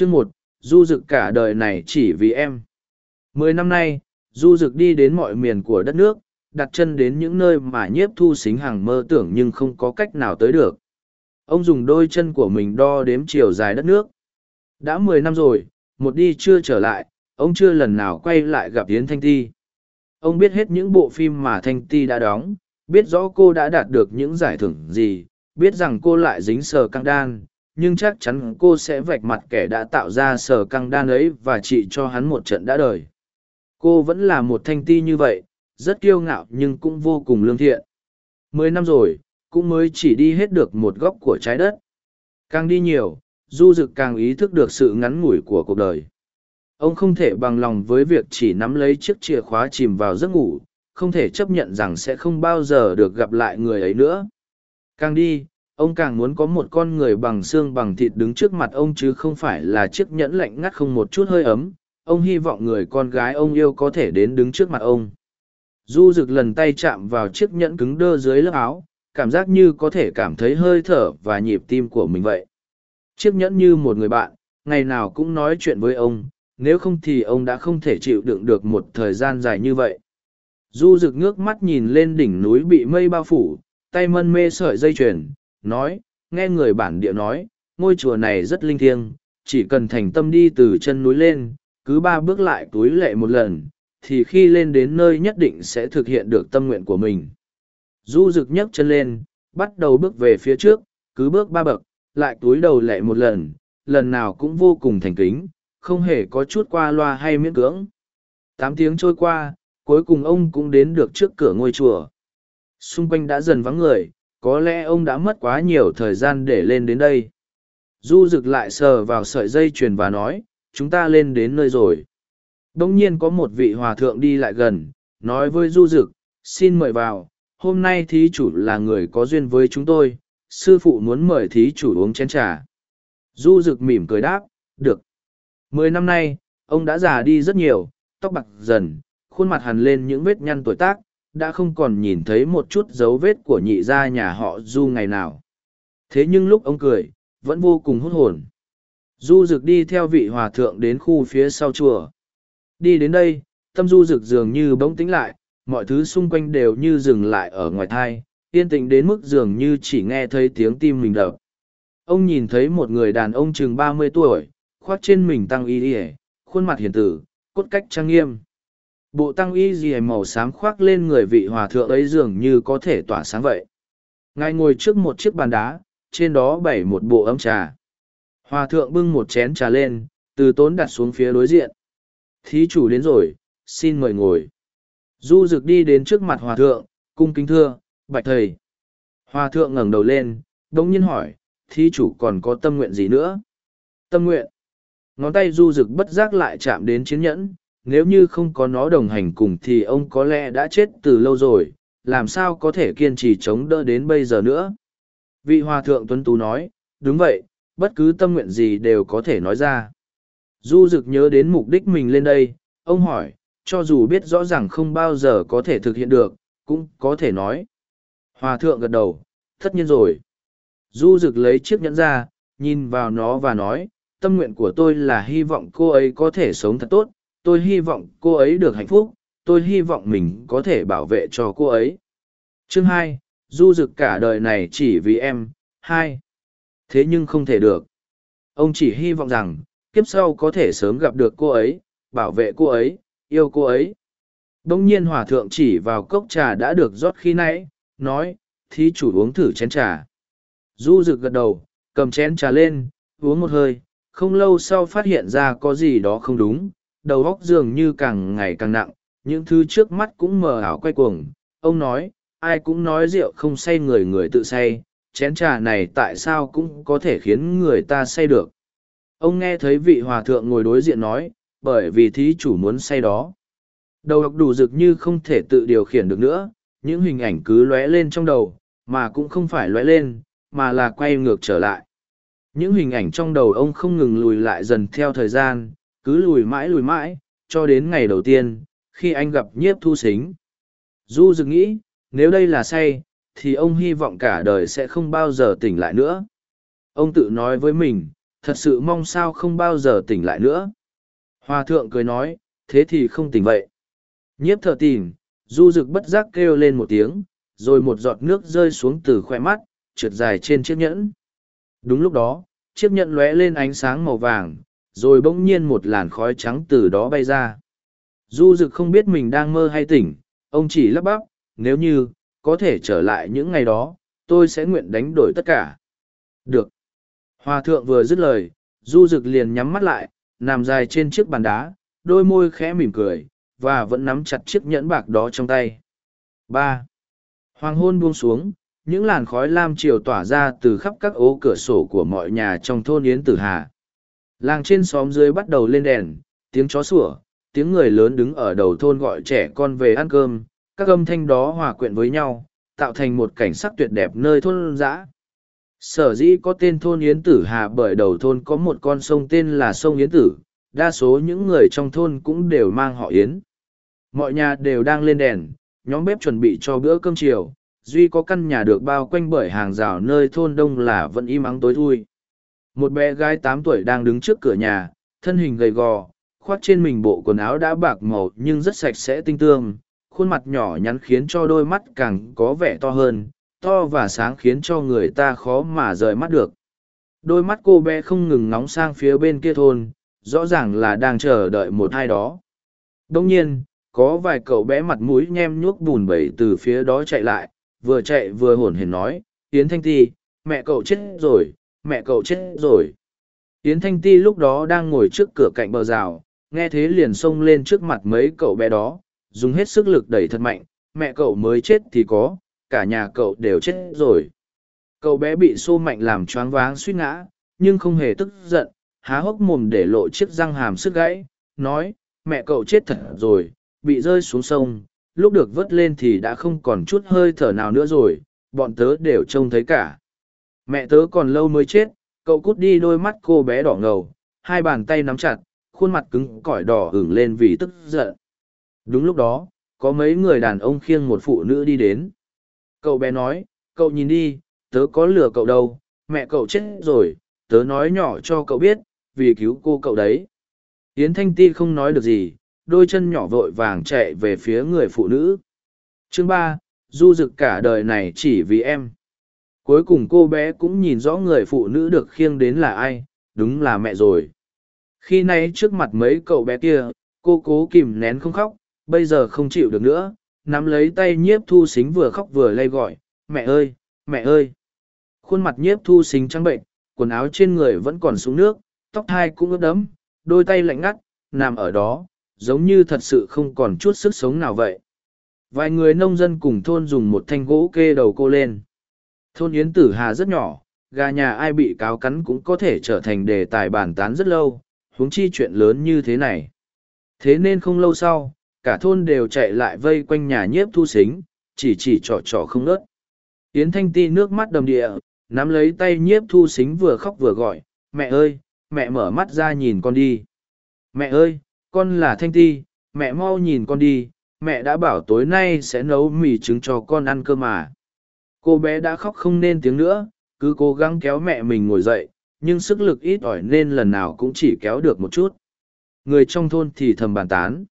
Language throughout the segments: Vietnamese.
Chương một, du dực cả đời này chỉ vì em. Mười năm nay, du dực đi đến mọi miền của đất nước, đặt chân đến những nơi mà nhiếp thu xính hàng mơ tưởng nhưng không có cách nào tới được. Ông dùng đôi chân của mình đo đếm chiều dài đất nước. Đã mười năm rồi, một đi chưa trở lại, ông chưa lần nào quay lại gặp Yến Thanh Ti. Ông biết hết những bộ phim mà Thanh Ti đã đóng, biết rõ cô đã đạt được những giải thưởng gì, biết rằng cô lại dính sờ căng đan, nhưng chắc chắn cô sẽ vạch mặt kẻ đã tạo ra sở căng đan ấy và trị cho hắn một trận đã đời. Cô vẫn là một Thanh Ti như vậy, rất kiêu ngạo nhưng cũng vô cùng lương thiện. Mười năm rồi, cũng mới chỉ đi hết được một góc của trái đất. Càng đi nhiều, du dực càng ý thức được sự ngắn ngủi của cuộc đời ông không thể bằng lòng với việc chỉ nắm lấy chiếc chìa khóa chìm vào giấc ngủ không thể chấp nhận rằng sẽ không bao giờ được gặp lại người ấy nữa càng đi ông càng muốn có một con người bằng xương bằng thịt đứng trước mặt ông chứ không phải là chiếc nhẫn lạnh ngắt không một chút hơi ấm. Ông hy vọng người con gái ông yêu có thể đến đứng trước mặt ông. Du rực lần tay chạm vào chiếc nhẫn cứng đơ dưới lớp áo, cảm giác như có thể cảm thấy hơi thở và nhịp tim của mình vậy. Chiếc nhẫn như một người bạn, ngày nào cũng nói chuyện với ông, nếu không thì ông đã không thể chịu đựng được một thời gian dài như vậy. Du rực ngước mắt nhìn lên đỉnh núi bị mây bao phủ, tay mân mê sợi dây chuyền nói nghe người bản địa nói ngôi chùa này rất linh thiêng chỉ cần thành tâm đi từ chân núi lên cứ ba bước lại túi lệ một lần thì khi lên đến nơi nhất định sẽ thực hiện được tâm nguyện của mình du rực nhấc chân lên bắt đầu bước về phía trước cứ bước ba bậc lại túi đầu lệ một lần lần nào cũng vô cùng thành kính không hề có chút qua loa hay miễn cưỡng. Tám tiếng trôi qua, cuối cùng ông cũng đến được trước cửa ngôi chùa. Xung quanh đã dần vắng người, có lẽ ông đã mất quá nhiều thời gian để lên đến đây. Du rực lại sờ vào sợi dây chuyền và nói, chúng ta lên đến nơi rồi. Đông nhiên có một vị hòa thượng đi lại gần, nói với du rực, xin mời vào, hôm nay thí chủ là người có duyên với chúng tôi, sư phụ muốn mời thí chủ uống chén trà. Du rực mỉm cười đáp, được. Mười năm nay, ông đã già đi rất nhiều, tóc bạc dần, khuôn mặt hằn lên những vết nhăn tuổi tác, đã không còn nhìn thấy một chút dấu vết của nhị gia nhà họ Du ngày nào. Thế nhưng lúc ông cười, vẫn vô cùng hút hồn. Du rực đi theo vị hòa thượng đến khu phía sau chùa. Đi đến đây, tâm du rực dường như bỗng tĩnh lại, mọi thứ xung quanh đều như dừng lại ở ngoài thai, yên tĩnh đến mức dường như chỉ nghe thấy tiếng tim mình đập. Ông nhìn thấy một người đàn ông chừng ba mươi tuổi, khoác trên mình tăng y ỉa khuôn mặt hiền tử cốt cách trang nghiêm bộ tăng y gì màu xám khoác lên người vị hòa thượng ấy dường như có thể tỏa sáng vậy. Ngài ngồi trước một chiếc bàn đá, trên đó bày một bộ ấm trà. Hòa thượng bưng một chén trà lên, từ tốn đặt xuống phía đối diện. Thí chủ đến rồi, xin mời ngồi. Du rực đi đến trước mặt hòa thượng, cung kính thưa, bạch thầy. Hòa thượng ngẩng đầu lên đ ỗ n g nhiên hỏi, thí chủ còn có tâm nguyện gì nữa? Tâm nguyện? Ngón tay du rực bất giác lại chạm đến chiến nhẫn nếu như không có nó đồng hành cùng thì ông có lẽ đã chết từ lâu rồi, làm sao có thể kiên trì chống đỡ đến bây giờ nữa? Vị hòa thượng tuấn tú nói, đúng vậy, bất cứ tâm nguyện gì đều có thể nói ra. Du rực nhớ đến mục đích mình lên đây, ông hỏi, cho dù biết rõ ràng không bao giờ có thể thực hiện được, cũng có thể nói. Hòa thượng gật đầu, tất nhiên rồi. Du rực lấy chiếc nhẫn ra, nhìn vào nó và nói, tâm nguyện của tôi là hy vọng cô ấy có thể sống thật tốt tôi hy vọng cô ấy được hạnh phúc, tôi hy vọng mình có thể bảo vệ cho cô ấy. Chương hai, du rực cả đời này chỉ vì em. Hai, thế nhưng không thể được. Ông chỉ hy vọng rằng, kiếp sau có thể sớm gặp được cô ấy, bảo vệ cô ấy, yêu cô ấy. Đ ỗ n g nhiên hòa thượng chỉ vào cốc trà đã được rót khi nãy, nói, thí chủ uống thử chén trà. Du rực gật đầu, cầm chén trà lên, uống một hơi, không lâu sau phát hiện ra có gì đó không đúng đầu óc dường như càng ngày càng nặng những thứ trước mắt cũng mờ ảo quay cuồng. Ông nói ai cũng nói rượu không say người người tự say chén trà này tại sao cũng có thể khiến người ta say được? Ông nghe thấy vị hòa thượng ngồi đối diện nói bởi vì thí chủ muốn say đó. Đầu óc đủ rực như không thể tự điều khiển được nữa những hình ảnh cứ lóe lên trong đầu mà cũng không phải lóe lên mà là quay ngược trở lại. Những hình ảnh trong đầu ông không ngừng lùi lại dần theo thời gian, cứ lùi mãi lùi mãi, cho đến ngày đầu tiên, khi anh gặp nhiếp thu xính. Du dực nghĩ, nếu đây là say, thì ông hy vọng cả đời sẽ không bao giờ tỉnh lại nữa. Ông tự nói với mình, thật sự mong sao không bao giờ tỉnh lại nữa. Hòa thượng cười nói, thế thì không tỉnh vậy. Nhiếp thở tìm, du rực bất giác kêu lên một tiếng, rồi một giọt nước rơi xuống từ khoe mắt, trượt dài trên chiếc nhẫn. Đúng lúc đó, chiếc nhẫn lóe lên ánh sáng màu vàng, rồi bỗng nhiên một làn khói trắng từ đó bay ra. Du Dực không biết mình đang mơ hay tỉnh, ông chỉ lắp bắp, nếu như, có thể trở lại những ngày đó, tôi sẽ nguyện đánh đổi tất cả. Được. Hòa thượng vừa dứt lời, du Dực liền nhắm mắt lại, nằm dài trên chiếc bàn đá, đôi môi khẽ mỉm cười, và vẫn nắm chặt chiếc nhẫn bạc đó trong tay. ba Hoàng hôn buông xuống, những làn khói lam chiều tỏa ra từ khắp các ố cửa sổ của mọi nhà trong thôn Yến Tử Hà. Làng trên xóm dưới bắt đầu lên đèn, tiếng chó sủa, tiếng người lớn đứng ở đầu thôn gọi trẻ con về ăn cơm, các âm thanh đó hòa quyện với nhau, tạo thành một cảnh sắc tuyệt đẹp nơi thôn dã. Sở dĩ có tên thôn Yến Tử Hà bởi đầu thôn có một con sông tên là sông Yến Tử, đa số những người trong thôn cũng đều mang họ Yến. Mọi nhà đều đang lên đèn, nhóm bếp chuẩn bị cho bữa cơm chiều, duy có căn nhà được bao quanh bởi hàng rào nơi thôn đông là vẫn im ắng tối thui. Một bé gái tám tuổi đang đứng trước cửa nhà, thân hình gầy gò, khoác trên mình bộ quần áo đã bạc màu nhưng rất sạch sẽ tinh tương, khuôn mặt nhỏ nhắn khiến cho đôi mắt càng có vẻ to hơn, to và sáng khiến cho người ta khó mà rời mắt được. Đôi mắt cô bé không ngừng ngóng sang phía bên kia thôn, rõ ràng là đang chờ đợi một ai đó. Đông nhiên, có vài cậu bé mặt mũi nhem nhuốc bùn bẩy từ phía đó chạy lại, vừa chạy vừa hổn hển nói, Yến Thanh Ti, mẹ cậu chết rồi, mẹ cậu chết rồi. Yến Thanh Ti lúc đó đang ngồi trước cửa cạnh bờ rào, nghe thế liền xông lên trước mặt mấy cậu bé đó, dùng hết sức lực đẩy thật mạnh, mẹ cậu mới chết thì có, cả nhà cậu đều chết rồi. Cậu bé bị xô mạnh làm choáng váng suýt ngã, nhưng không hề tức giận, há hốc mồm để lộ chiếc răng hàm sức gãy, nói, mẹ cậu chết thật rồi, bị rơi xuống sông, lúc được vớt lên thì đã không còn chút hơi thở nào nữa rồi, bọn tớ đều trông thấy cả. Mẹ tớ còn lâu mới chết, cậu cút đi đôi mắt cô bé đỏ ngầu, hai bàn tay nắm chặt, khuôn mặt cứng cỏi đỏ hửng lên vì tức giận. Đúng lúc đó, có mấy người đàn ông khiêng một phụ nữ đi đến. Cậu bé nói, cậu nhìn đi, tớ có lừa cậu đâu, mẹ cậu chết rồi, tớ nói nhỏ cho cậu biết, vì cứu cô cậu đấy. Yến Thanh Ti không nói được gì, đôi chân nhỏ vội vàng chạy về phía người phụ nữ. Chương ba, du dực cả đời này chỉ vì em. Cuối cùng cô bé cũng nhìn rõ người phụ nữ được khiêng đến là ai, đúng là mẹ rồi. Khi nay trước mặt mấy cậu bé kia, cô cố kìm nén không khóc, bây giờ không chịu được nữa, nắm lấy tay nhiếp thu xính vừa khóc vừa lay gọi, mẹ ơi, mẹ ơi. Khuôn mặt nhiếp thu xính trắng bệnh, quần áo trên người vẫn còn xuống nước, tóc hai cũng ướt đẫm, đôi tay lạnh ngắt, nằm ở đó, giống như thật sự không còn chút sức sống nào vậy. Vài người nông dân cùng thôn dùng một thanh gỗ kê đầu cô lên. Thôn Yến Tử Hà rất nhỏ, gà nhà ai bị cáo cắn cũng có thể trở thành đề tài bàn tán rất lâu, huống chi chuyện lớn như thế này. Thế nên không lâu sau, cả thôn đều chạy lại vây quanh nhà nhiếp thu xính, chỉ chỉ trò trò không ngớt. Yến Thanh Ti nước mắt đầm địa, nắm lấy tay nhiếp thu xính vừa khóc vừa gọi, mẹ ơi, mẹ mở mắt ra nhìn con đi. Mẹ ơi, con là Thanh Ti, mẹ mau nhìn con đi, mẹ đã bảo tối nay sẽ nấu mì trứng cho con ăn cơ mà. Cô bé đã khóc không nên tiếng nữa, cứ cố gắng kéo mẹ mình ngồi dậy, nhưng sức lực ít ỏi nên lần nào cũng chỉ kéo được một chút. Người trong thôn thì thầm bàn tán.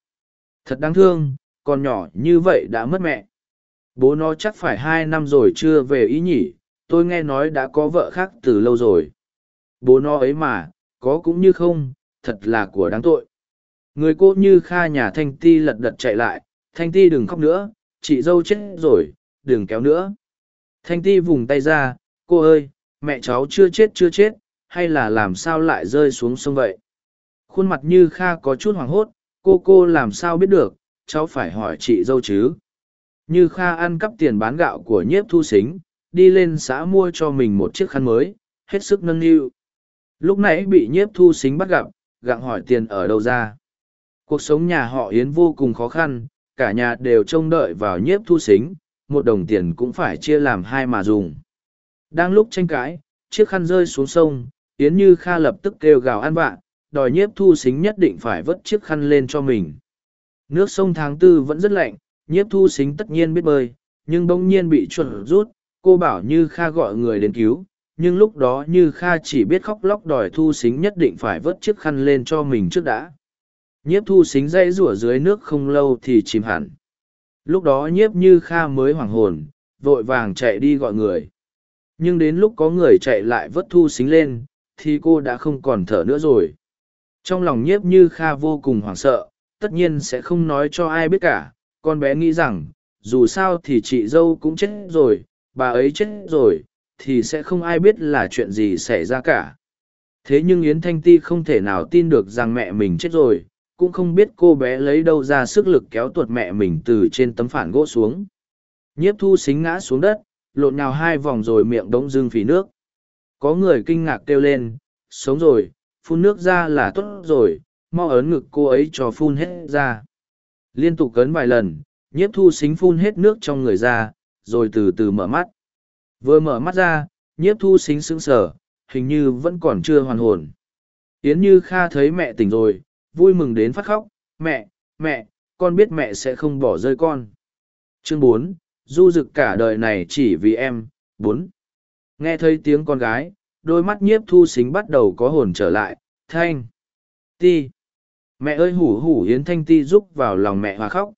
Thật đáng thương, con nhỏ như vậy đã mất mẹ. Bố nó chắc phải hai năm rồi chưa về ý nhỉ, tôi nghe nói đã có vợ khác từ lâu rồi. Bố nó ấy mà, có cũng như không, thật là của đáng tội. Người cô như kha nhà Thanh Ti lật đật chạy lại, Thanh Ti đừng khóc nữa, chị dâu chết rồi, đừng kéo nữa. Thanh Ti vùng tay ra, cô ơi, mẹ cháu chưa chết chưa chết, hay là làm sao lại rơi xuống sông vậy? Khuôn mặt như Kha có chút hoảng hốt, cô cô làm sao biết được, cháu phải hỏi chị dâu chứ. Như Kha ăn cắp tiền bán gạo của nhiếp thu xính, đi lên xã mua cho mình một chiếc khăn mới, hết sức nâng niu. Lúc nãy bị nhiếp thu xính bắt gặp, gặng hỏi tiền ở đâu ra. Cuộc sống nhà họ Yến vô cùng khó khăn, cả nhà đều trông đợi vào nhiếp thu xính, một đồng tiền cũng phải chia làm hai mà dùng. Đang lúc tranh cãi, chiếc khăn rơi xuống sông, Yến Như Kha lập tức kêu gào ăn vạ, đòi nhiếp thu xính nhất định phải vớt chiếc khăn lên cho mình. Nước sông tháng tư vẫn rất lạnh, nhiếp thu xính tất nhiên biết bơi, nhưng bỗng nhiên bị chuẩn rút, cô bảo Như Kha gọi người đến cứu, nhưng lúc đó như Kha chỉ biết khóc lóc đòi thu xính nhất định phải vớt chiếc khăn lên cho mình trước đã. Nhiếp thu xính dây rủa dưới nước không lâu thì chìm hẳn. Lúc đó nhiếp như Kha mới hoảng hồn, vội vàng chạy đi gọi người. Nhưng đến lúc có người chạy lại vớt thu xính lên, thì cô đã không còn thở nữa rồi. Trong lòng nhiếp như Kha vô cùng hoảng sợ, tất nhiên sẽ không nói cho ai biết cả. Con bé nghĩ rằng, dù sao thì chị dâu cũng chết rồi, bà ấy chết rồi, thì sẽ không ai biết là chuyện gì xảy ra cả. Thế nhưng Yến Thanh Ti không thể nào tin được rằng mẹ mình chết rồi, cũng không biết cô bé lấy đâu ra sức lực kéo tuột mẹ mình từ trên tấm phản gỗ xuống. Nhiếp thu xính ngã xuống đất, lộn nhào hai vòng rồi miệng đống dưng phì nước. Có người kinh ngạc kêu lên, sống rồi, phun nước ra là tốt rồi, mau ấn ngực cô ấy cho phun hết ra. Liên tục cấn vài lần, nhiếp thu xính phun hết nước trong người ra, rồi từ từ mở mắt. Vừa mở mắt ra, nhiếp thu xính sững sờ, hình như vẫn còn chưa hoàn hồn. Yến Như Kha thấy mẹ tỉnh rồi, vui mừng đến phát khóc, mẹ, mẹ, con biết mẹ sẽ không bỏ rơi con. Chương bốn, du rực cả đời này chỉ vì em, bốn. Nghe thấy tiếng con gái, đôi mắt nhiếp thu xính bắt đầu có hồn trở lại, thanh, ti. Mẹ ơi hủ hủ hiến Thanh Ti giúp vào lòng mẹ hòa khóc.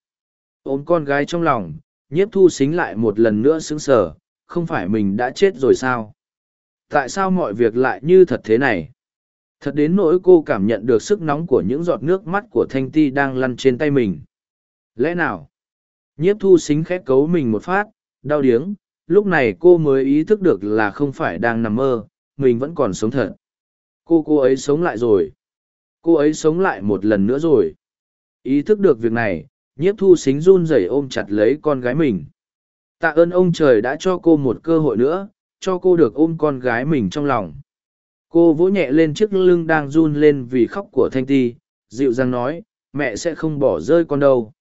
Ôm con gái trong lòng, nhiếp thu xính lại một lần nữa sững sờ, không phải mình đã chết rồi sao? Tại sao mọi việc lại như thật thế này? Thật đến nỗi cô cảm nhận được sức nóng của những giọt nước mắt của Thanh Ti đang lăn trên tay mình. Lẽ nào? Nhiếp thu xính khét cấu mình một phát, đau điếng, lúc này cô mới ý thức được là không phải đang nằm mơ, mình vẫn còn sống thật. Cô cô ấy sống lại rồi. Cô ấy sống lại một lần nữa rồi. Ý thức được việc này, nhiếp thu xính run rẩy ôm chặt lấy con gái mình tạ ơn ông trời đã cho cô một cơ hội nữa cho cô được ôm con gái mình trong lòng cô vỗ nhẹ lên chiếc lưng đang run lên vì khóc của thanh ti, dịu dàng nói, mẹ sẽ không bỏ rơi con đâu.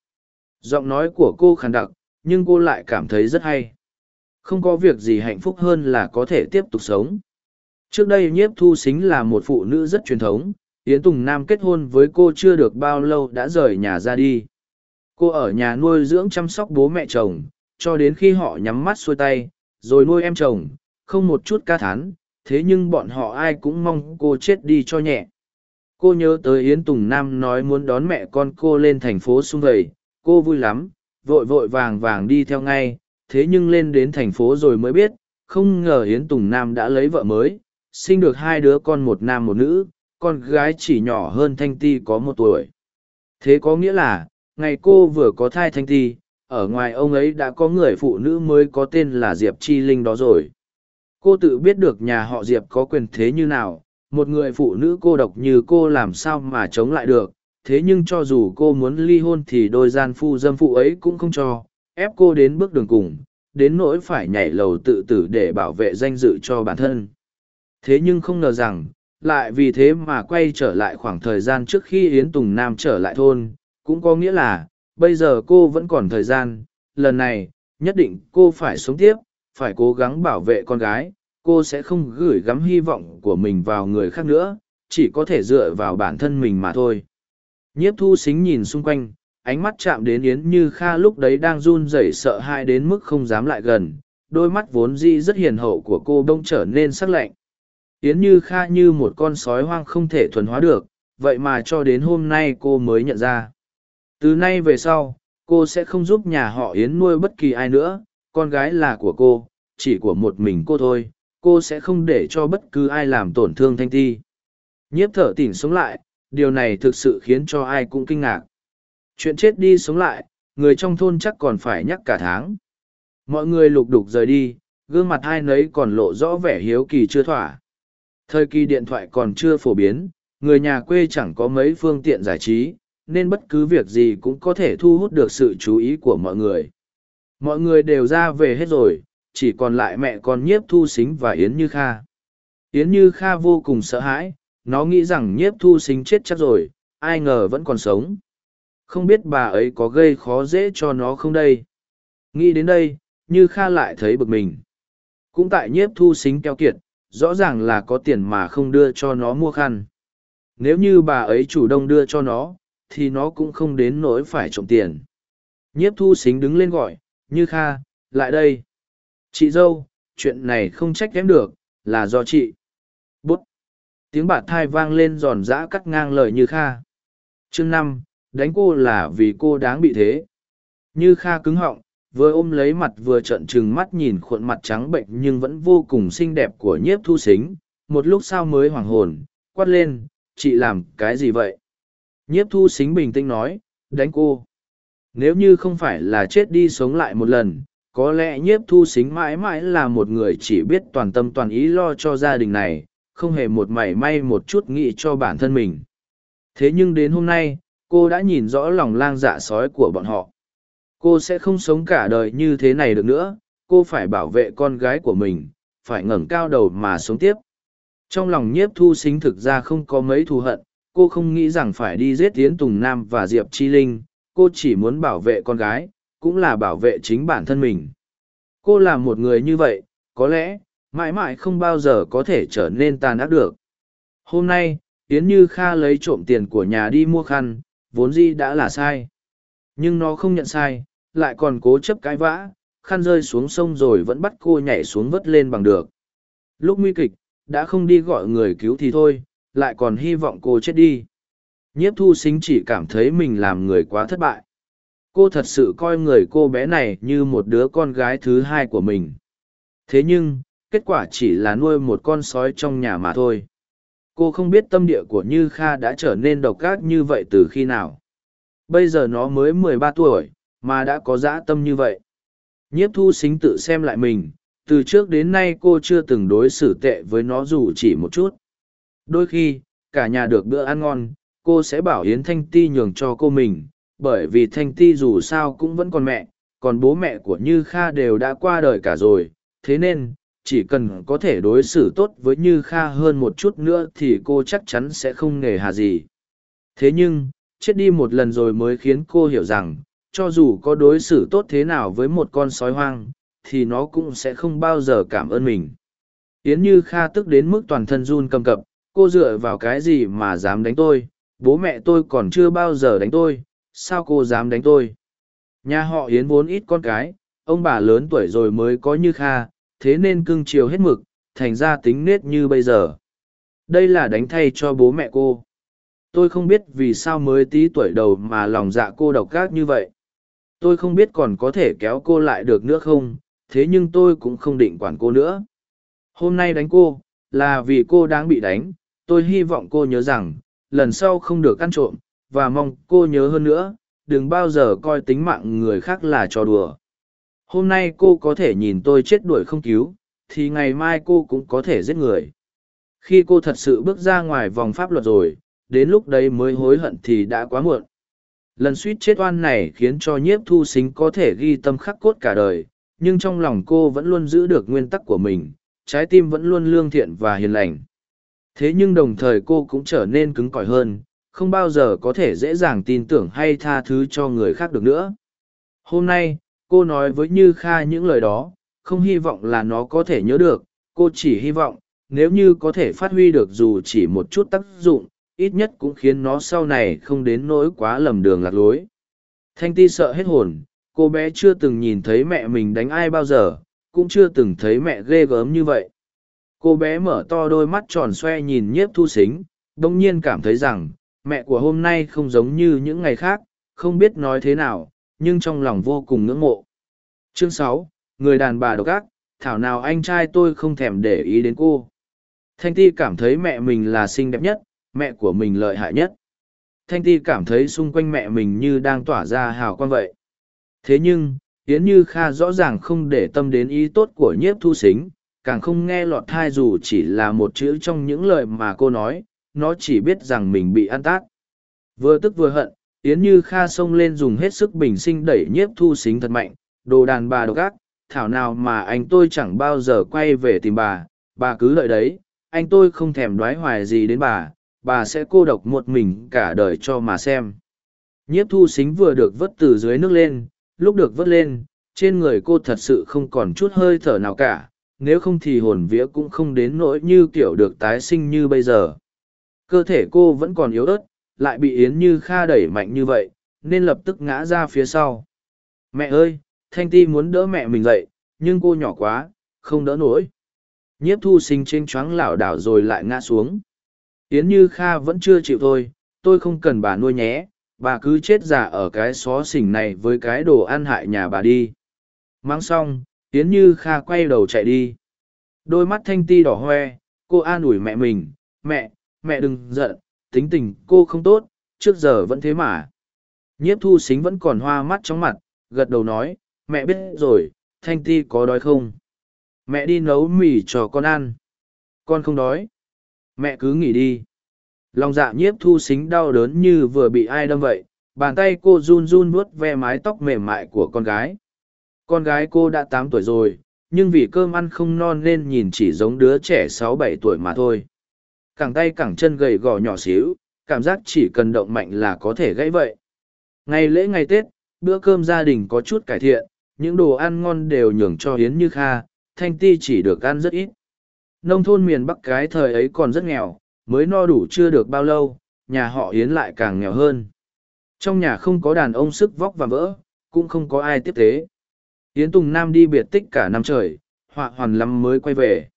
Giọng nói của cô khàn đặc, nhưng cô lại cảm thấy rất hay. Không có việc gì hạnh phúc hơn là có thể tiếp tục sống. Trước đây nhiếp thu xính là một phụ nữ rất truyền thống, yến tùng nam kết hôn với cô chưa được bao lâu đã rời nhà ra đi. Cô ở nhà nuôi dưỡng chăm sóc bố mẹ chồng, cho đến khi họ nhắm mắt xuôi tay, rồi nuôi em chồng, không một chút ca thán thế nhưng bọn họ ai cũng mong cô chết đi cho nhẹ. Cô nhớ tới yến tùng nam nói muốn đón mẹ con cô lên thành phố xung vầy. Cô vui lắm, vội vội vàng vàng đi theo ngay. Thế nhưng lên đến thành phố rồi mới biết, không ngờ yến tùng nam đã lấy vợ mới. Sinh được hai đứa con một nam một nữ, con gái chỉ nhỏ hơn thanh ti có một tuổi. Thế có nghĩa là, ngày cô vừa có thai thanh ti, ở ngoài ông ấy đã có người phụ nữ mới có tên là diệp chi linh đó rồi cô tự biết được nhà họ diệp có quyền thế như nào, một người phụ nữ cô độc như cô làm sao mà chống lại được. Thế nhưng cho dù cô muốn ly hôn thì đôi gian phu dâm phụ ấy cũng không cho, ép cô đến bước đường cùng, đến nỗi phải nhảy lầu tự tử để bảo vệ danh dự cho bản thân. Thế nhưng không ngờ rằng, lại vì thế mà quay trở lại khoảng thời gian trước khi yến tùng nam trở lại thôn. Cũng có nghĩa là, bây giờ cô vẫn còn thời gian, lần này, nhất định cô phải sống tiếp phải cố gắng bảo vệ con gái, cô sẽ không gửi gắm hy vọng của mình vào người khác nữa, chỉ có thể dựa vào bản thân mình mà thôi. Nhiếp thu xính nhìn xung quanh, ánh mắt chạm đến yến như kha lúc đấy đang run rẩy sợ hãi đến mức không dám lại gần, đôi mắt vốn di rất hiền hậu của cô bỗng trở nên sắc lạnh. Yến như kha như một con sói hoang không thể thuần hóa được, vậy mà cho đến hôm nay cô mới nhận ra. Từ nay về sau, cô sẽ không giúp nhà họ yến nuôi bất kỳ ai nữa con gái là của cô, chỉ của một mình cô thôi, cô sẽ không để cho bất cứ ai làm tổn thương thanh ti. Nhiếp thở tỉnh sống lại, điều này thực sự khiến cho ai cũng kinh ngạc. Chuyện chết đi sống lại, người trong thôn chắc còn phải nhắc cả tháng. Mọi người lục đục rời đi, gương mặt hai nấy còn lộ rõ vẻ hiếu kỳ chưa thỏa. Thời kỳ điện thoại còn chưa phổ biến, người nhà quê chẳng có mấy phương tiện giải trí, nên bất cứ việc gì cũng có thể thu hút được sự chú ý của mọi người. Mọi người đều ra về hết rồi, chỉ còn lại mẹ con nhiếp thu xính và Yến Như Kha. Yến Như Kha vô cùng sợ hãi, nó nghĩ rằng nhiếp thu xính chết chắc rồi, ai ngờ vẫn còn sống. Không biết bà ấy có gây khó dễ cho nó không đây. Nghĩ đến đây, Như Kha lại thấy bực mình. Cũng tại nhiếp thu xính keo kiệt, rõ ràng là có tiền mà không đưa cho nó mua khăn. Nếu như bà ấy chủ động đưa cho nó, thì nó cũng không đến nỗi phải trộm tiền. Nhiếp thu xính đứng lên gọi, như kha, lại đây. Chị dâu, chuyện này không trách em được, là do chị. Bút! Tiếng bạt thai vang lên giòn giã cắt ngang lời Như Kha. Chương năm đánh cô là vì cô đáng bị thế. Như Kha cứng họng, vừa ôm lấy mặt vừa trợn trừng mắt nhìn khuôn mặt trắng bệnh nhưng vẫn vô cùng xinh đẹp của nhiếp thu xính, một lúc sau mới hoàng hồn, quát lên, chị làm cái gì vậy? Nhiếp thu xính bình tĩnh nói, đánh cô. Nếu như không phải là chết đi sống lại một lần, có lẽ nhiếp thu xính mãi mãi là một người chỉ biết toàn tâm toàn ý lo cho gia đình này, không hề một mảy may một chút nghĩ cho bản thân mình. Thế nhưng đến hôm nay, cô đã nhìn rõ lòng lang dạ sói của bọn họ. Cô sẽ không sống cả đời như thế này được nữa, cô phải bảo vệ con gái của mình, phải ngẩng cao đầu mà sống tiếp. Trong lòng nhiếp thu xính thực ra không có mấy thù hận, cô không nghĩ rằng phải đi giết tiến Tùng Nam và Diệp Chi Linh, cô chỉ muốn bảo vệ con gái, cũng là bảo vệ chính bản thân mình. Cô là một người như vậy, có lẽ, mãi mãi không bao giờ có thể trở nên tàn ác được. Hôm nay, Yến Như Kha lấy trộm tiền của nhà đi mua khăn, vốn gì đã là sai. Nhưng nó không nhận sai, lại còn cố chấp cãi vã, khăn rơi xuống sông rồi vẫn bắt cô nhảy xuống vớt lên bằng được. Lúc nguy kịch, đã không đi gọi người cứu thì thôi, lại còn hy vọng cô chết đi. Nhiếp thu xính chỉ cảm thấy mình làm người quá thất bại. Cô thật sự coi người cô bé này như một đứa con gái thứ hai của mình. Thế nhưng, kết quả chỉ là nuôi một con sói trong nhà mà thôi. Cô không biết tâm địa của Như Kha đã trở nên độc ác như vậy từ khi nào. Bây giờ nó mới mười ba tuổi, mà đã có dã tâm như vậy. Nhiếp thu xính tự xem lại mình, từ trước đến nay cô chưa từng đối xử tệ với nó dù chỉ một chút. Đôi khi, cả nhà được bữa ăn ngon, cô sẽ bảo Yến Thanh Ti nhường cho cô mình, bởi vì Thanh Ti dù sao cũng vẫn còn mẹ, còn bố mẹ của Như Kha đều đã qua đời cả rồi, thế nên, chỉ cần có thể đối xử tốt với Như Kha hơn một chút nữa thì cô chắc chắn sẽ không nề hà gì. Thế nhưng, chết đi một lần rồi mới khiến cô hiểu rằng, cho dù có đối xử tốt thế nào với một con sói hoang, thì nó cũng sẽ không bao giờ cảm ơn mình. Yến Như Kha tức đến mức toàn thân run cầm cập, cô dựa vào cái gì mà dám đánh tôi, bố mẹ tôi còn chưa bao giờ đánh tôi, sao cô dám đánh tôi? Nhà họ Yến vốn ít con cái, ông bà lớn tuổi rồi mới có Như Kha, thế nên cưng chiều hết mực, thành ra tính nết như bây giờ. Đây là đánh thay cho bố mẹ cô. Tôi không biết vì sao mới tí tuổi đầu mà lòng dạ cô độc gác như vậy. Tôi không biết còn có thể kéo cô lại được nữa không, thế nhưng tôi cũng không định quản cô nữa. Hôm nay đánh cô, là vì cô đang bị đánh, tôi hy vọng cô nhớ rằng, lần sau không được ăn trộm, và mong cô nhớ hơn nữa, đừng bao giờ coi tính mạng người khác là trò đùa. Hôm nay cô có thể nhìn tôi chết đuổi không cứu, thì ngày mai cô cũng có thể giết người. Khi cô thật sự bước ra ngoài vòng pháp luật rồi, đến lúc đấy mới hối hận thì đã quá muộn. Lần suýt chết oan này khiến cho nhiếp thu xính có thể ghi tâm khắc cốt cả đời, nhưng trong lòng cô vẫn luôn giữ được nguyên tắc của mình, trái tim vẫn luôn lương thiện và hiền lành. Thế nhưng đồng thời cô cũng trở nên cứng cỏi hơn, không bao giờ có thể dễ dàng tin tưởng hay tha thứ cho người khác được nữa. Hôm nay, cô nói với Như Kha những lời đó, không hy vọng là nó có thể nhớ được, cô chỉ hy vọng, nếu như có thể phát huy được dù chỉ một chút tác dụng, ít nhất cũng khiến nó sau này không đến nỗi quá lầm đường lạc lối. Thanh ti sợ hết hồn, cô bé chưa từng nhìn thấy mẹ mình đánh ai bao giờ, cũng chưa từng thấy mẹ ghê gớm như vậy. Cô bé mở to đôi mắt tròn xoe nhìn nhiếp thu xính, đông nhiên cảm thấy rằng, mẹ của hôm nay không giống như những ngày khác, không biết nói thế nào, nhưng trong lòng vô cùng ngưỡng mộ. Chương sáu, Người đàn bà độc ác, thảo nào anh trai tôi không thèm để ý đến cô. Thanh ti cảm thấy mẹ mình là xinh đẹp nhất, mẹ của mình lợi hại nhất. Thanh ti cảm thấy xung quanh mẹ mình như đang tỏa ra hào quang vậy. Thế nhưng, Yến Như Kha rõ ràng không để tâm đến ý tốt của nhiếp thu xính, càng không nghe lọt thai dù chỉ là một chữ trong những lời mà cô nói, nó chỉ biết rằng mình bị ăn tát. Vừa tức vừa hận, Yến Như Kha xông lên dùng hết sức bình sinh đẩy nhiếp thu xính thật mạnh, đồ đàn bà độc ác, thảo nào mà anh tôi chẳng bao giờ quay về tìm bà, bà cứ lợi đấy, anh tôi không thèm đoái hoài gì đến bà, bà sẽ cô độc một mình cả đời cho mà xem. Nhiếp thu xính vừa được vớt từ dưới nước lên, lúc được vớt lên, trên người cô thật sự không còn chút hơi thở nào cả, nếu không thì hồn vía cũng không đến nỗi như kiểu được tái sinh như bây giờ. Cơ thể cô vẫn còn yếu ớt, lại bị Yến Như Kha đẩy mạnh như vậy, nên lập tức ngã ra phía sau. Mẹ ơi, Thanh Ti muốn đỡ mẹ mình dậy, nhưng cô nhỏ quá, không đỡ nổi. nhiếp thu sinh trên choáng lảo đảo rồi lại ngã xuống yến như kha vẫn chưa chịu thôi tôi không cần bà nuôi nhé bà cứ chết giả ở cái xó xỉnh này với cái đồ ăn hại nhà bà đi mang xong yến như kha quay đầu chạy đi. Đôi mắt thanh ti đỏ hoe, cô an ủi mẹ mình, mẹ mẹ đừng giận, tính tình cô không tốt, trước giờ vẫn thế mà. Nhiếp thu xính vẫn còn hoa mắt chóng mặt, gật đầu nói, mẹ biết rồi, thanh ti có đói không? Mẹ đi nấu mì cho con ăn. Con không đói. Mẹ cứ nghỉ đi. Lòng dạ nhiếp thu xính đau đớn như vừa bị ai đâm vậy, bàn tay cô run run vuốt ve mái tóc mềm mại của con gái con gái cô đã tám tuổi rồi, nhưng vì cơm ăn không non nên nhìn chỉ giống đứa trẻ sáu bảy tuổi mà thôi. Cẳng tay cẳng chân gầy gò nhỏ xíu, cảm giác chỉ cần động mạnh là có thể gãy vậy. Ngày lễ ngày tết, bữa cơm gia đình có chút cải thiện, những đồ ăn ngon đều nhường cho hiến như kha, thanh ti chỉ được ăn rất ít. Nông thôn miền bắc cái thời ấy còn rất nghèo, mới no đủ chưa được bao lâu, nhà họ hiến lại càng nghèo hơn. Trong nhà không có đàn ông sức vóc và vỡ, cũng không có ai tiếp tế. Yến Tùng Nam đi biệt tích cả năm trời, họa hoàn lắm mới quay về.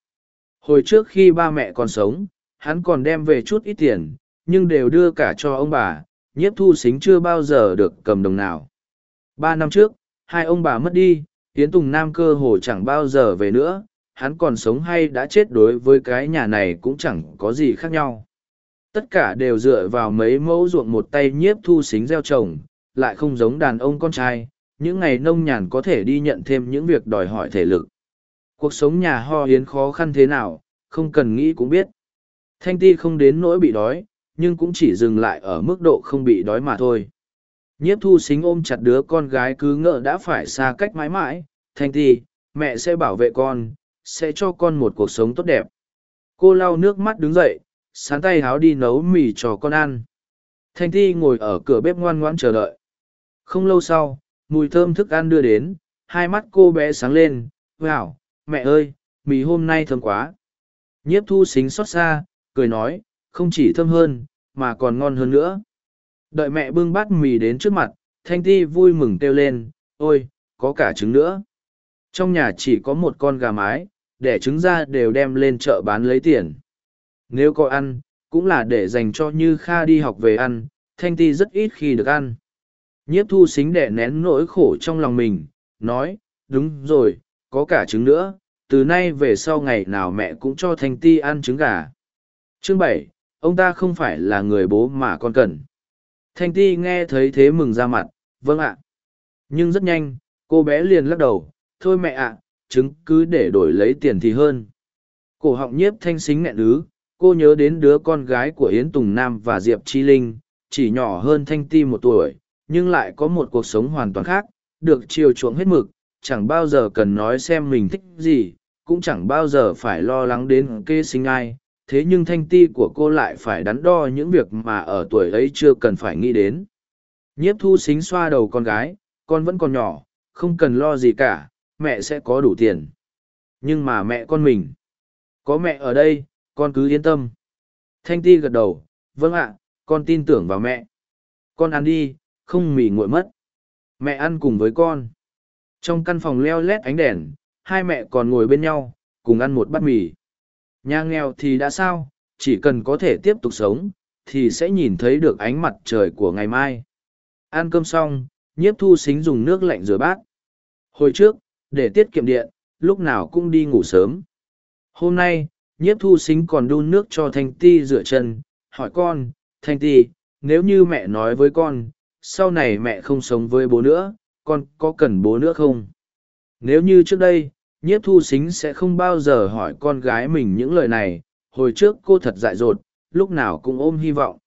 Hồi trước khi ba mẹ còn sống, hắn còn đem về chút ít tiền, nhưng đều đưa cả cho ông bà, nhiếp thu xính chưa bao giờ được cầm đồng nào. Ba năm trước, hai ông bà mất đi, Yến Tùng Nam cơ hồ chẳng bao giờ về nữa, hắn còn sống hay đã chết đối với cái nhà này cũng chẳng có gì khác nhau. Tất cả đều dựa vào mấy mẫu ruộng một tay nhiếp thu xính gieo trồng, lại không giống đàn ông con trai, những ngày nông nhàn có thể đi nhận thêm những việc đòi hỏi thể lực. Cuộc sống nhà ho hiến khó khăn thế nào, không cần nghĩ cũng biết. Thanh ti không đến nỗi bị đói, nhưng cũng chỉ dừng lại ở mức độ không bị đói mà thôi. Nhiếp thu xính ôm chặt đứa con gái cứ ngỡ đã phải xa cách mãi mãi. Thanh ti, mẹ sẽ bảo vệ con, sẽ cho con một cuộc sống tốt đẹp. Cô lau nước mắt đứng dậy, sán tay háo đi nấu mì cho con ăn. Thanh ti ngồi ở cửa bếp ngoan ngoãn chờ đợi. Không lâu sau, mùi thơm thức ăn đưa đến, hai mắt cô bé sáng lên, wow, mẹ ơi, mì hôm nay thơm quá. Nhiếp thu xính xót xa, cười nói, không chỉ thơm hơn, mà còn ngon hơn nữa. Đợi mẹ bưng bát mì đến trước mặt, thanh ti vui mừng kêu lên, ôi, có cả trứng nữa. Trong nhà chỉ có một con gà mái, để trứng ra đều đem lên chợ bán lấy tiền. Nếu có ăn, cũng là để dành cho như kha đi học về ăn, thanh ti rất ít khi được ăn nhiếp thu xính đẻ nén nỗi khổ trong lòng mình, nói, đúng rồi, có cả trứng nữa, từ nay về sau ngày nào mẹ cũng cho thanh ti ăn trứng gà. Chương bảy, ông ta không phải là người bố mà con cần. Thanh ti nghe thấy thế mừng ra mặt vâng ạ. Nhưng rất nhanh, cô bé liền lắc đầu, thôi mẹ ạ, trứng cứ để đổi lấy tiền thì hơn. Cổ họng nhiếp thanh xính nghẹn ứ, cô nhớ đến đứa con gái của yến tùng nam và diệp chi linh, chỉ nhỏ hơn thanh ti một tuổi nhưng lại có một cuộc sống hoàn toàn khác, được chiều chuộng hết mực, chẳng bao giờ cần nói xem mình thích gì, cũng chẳng bao giờ phải lo lắng đến kê sinh ai. Thế nhưng thanh ti của cô lại phải đắn đo những việc mà ở tuổi ấy chưa cần phải nghĩ đến. Nhiếp thu xính xoa đầu con gái, con vẫn còn nhỏ, không cần lo gì cả, mẹ sẽ có đủ tiền. Nhưng mà mẹ con mình, có mẹ ở đây, con cứ yên tâm. Thanh ti gật đầu, vâng ạ, con tin tưởng vào mẹ. Con ăn đi, không mì nguội mất. Mẹ ăn cùng với con. Trong căn phòng leo lét ánh đèn, hai mẹ còn ngồi bên nhau, cùng ăn một bát mì. Nhà nghèo thì đã sao, chỉ cần có thể tiếp tục sống, thì sẽ nhìn thấy được ánh mặt trời của ngày mai. Ăn cơm xong, nhiếp thu xính dùng nước lạnh rửa bát. Hồi trước, để tiết kiệm điện, lúc nào cũng đi ngủ sớm. Hôm nay, nhiếp thu xính còn đun nước cho Thanh Ti rửa chân, hỏi con, Thanh Ti, nếu như mẹ nói với con, sau này mẹ không sống với bố nữa, con có cần bố nữa không? Nếu như trước đây, nhiếp thu xính sẽ không bao giờ hỏi con gái mình những lời này, hồi trước cô thật dại dột, lúc nào cũng ôm hy vọng.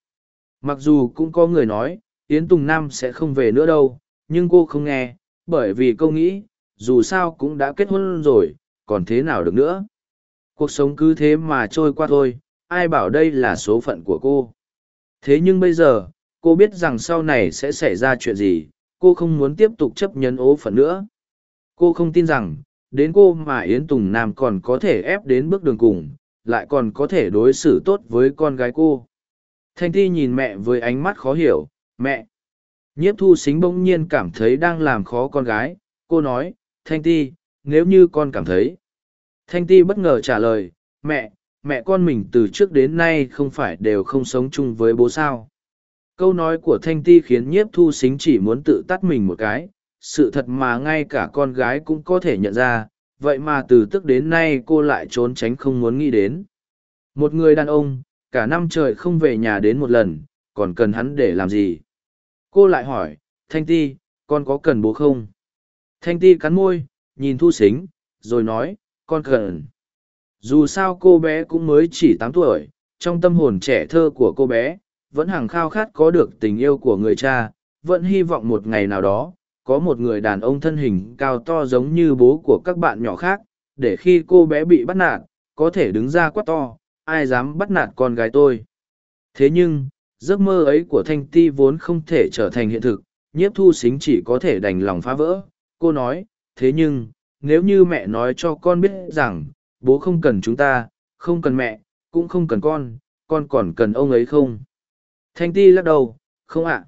Mặc dù cũng có người nói, yến tùng nam sẽ không về nữa đâu, nhưng cô không nghe, bởi vì cô nghĩ, dù sao cũng đã kết hôn rồi, còn thế nào được nữa? Cuộc sống cứ thế mà trôi qua thôi, ai bảo đây là số phận của cô? Thế nhưng bây giờ cô biết rằng sau này sẽ xảy ra chuyện gì cô không muốn tiếp tục chấp nhận ố phận nữa. Cô không tin rằng đến cô mà yến tùng nam còn có thể ép đến bước đường cùng lại còn có thể đối xử tốt với con gái cô. Thanh ti nhìn mẹ với ánh mắt khó hiểu mẹ. Nhiếp thu xính bỗng nhiên cảm thấy đang làm khó con gái. Cô nói thanh ti nếu như con cảm thấy. Thanh ti bất ngờ trả lời, mẹ, mẹ con mình từ trước đến nay không phải đều không sống chung với bố sao. Câu nói của Thanh ti khiến nhiếp thu xính chỉ muốn tự tắt mình một cái, sự thật mà ngay cả con gái cũng có thể nhận ra, vậy mà từ tức đến nay cô lại trốn tránh không muốn nghĩ đến. Một người đàn ông, cả năm trời không về nhà đến một lần, còn cần hắn để làm gì? Cô lại hỏi, Thanh Ti, con có cần bố không? Thanh Ti cắn môi, nhìn Thu Xính, rồi nói, con cần. Dù sao cô bé cũng mới chỉ tám tuổi, trong tâm hồn trẻ thơ của cô bé, vẫn hằng khao khát có được tình yêu của người cha, vẫn hy vọng một ngày nào đó, có một người đàn ông thân hình cao to giống như bố của các bạn nhỏ khác, để khi cô bé bị bắt nạt, có thể đứng ra quát to, ai dám bắt nạt con gái tôi. Thế nhưng, giấc mơ ấy của Thanh Ti vốn không thể trở thành hiện thực, nhiếp thu xính chỉ có thể đành lòng phá vỡ. Cô nói, thế nhưng, nếu như mẹ nói cho con biết rằng, bố không cần chúng ta, không cần mẹ, cũng không cần con, con còn cần ông ấy không? Thanh Ti lắc đầu, không ạ.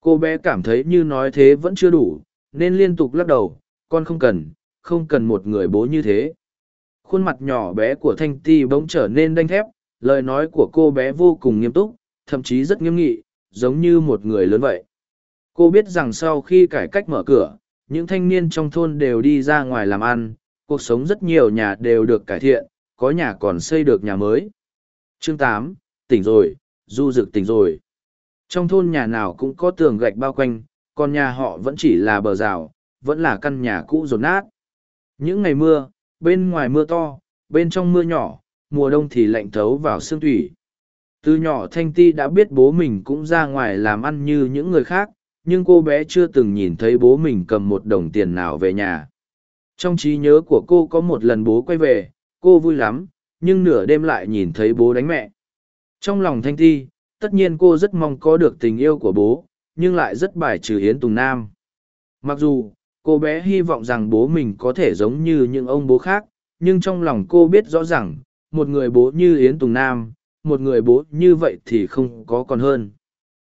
Cô bé cảm thấy như nói thế vẫn chưa đủ nên liên tục lắc đầu con không cần không cần một người bố như thế. Khuôn mặt nhỏ bé của thanh ti bỗng trở nên đanh thép lời nói của cô bé vô cùng nghiêm túc thậm chí rất nghiêm nghị giống như một người lớn vậy. Cô biết rằng sau khi cải cách mở cửa những thanh niên trong thôn đều đi ra ngoài làm ăn cuộc sống rất nhiều nhà đều được cải thiện có nhà còn xây được nhà mới. Chương tám tỉnh rồi du rực tỉnh rồi trong thôn nhà nào cũng có tường gạch bao quanh, còn nhà họ vẫn chỉ là bờ rào, vẫn là căn nhà cũ rột nát. Những ngày mưa, bên ngoài mưa to, bên trong mưa nhỏ, mùa đông thì lạnh thấu vào xương thủy. Từ nhỏ Thanh Ti đã biết bố mình cũng ra ngoài làm ăn như những người khác, nhưng cô bé chưa từng nhìn thấy bố mình cầm một đồng tiền nào về nhà. Trong trí nhớ của cô có một lần bố quay về, cô vui lắm, nhưng nửa đêm lại nhìn thấy bố đánh mẹ. Trong lòng Thanh Ti, tất nhiên cô rất mong có được tình yêu của bố nhưng lại rất bài trừ yến tùng nam. Mặc dù cô bé hy vọng rằng bố mình có thể giống như những ông bố khác nhưng trong lòng cô biết rõ rằng một người bố như yến tùng nam một người bố như vậy thì không có còn hơn.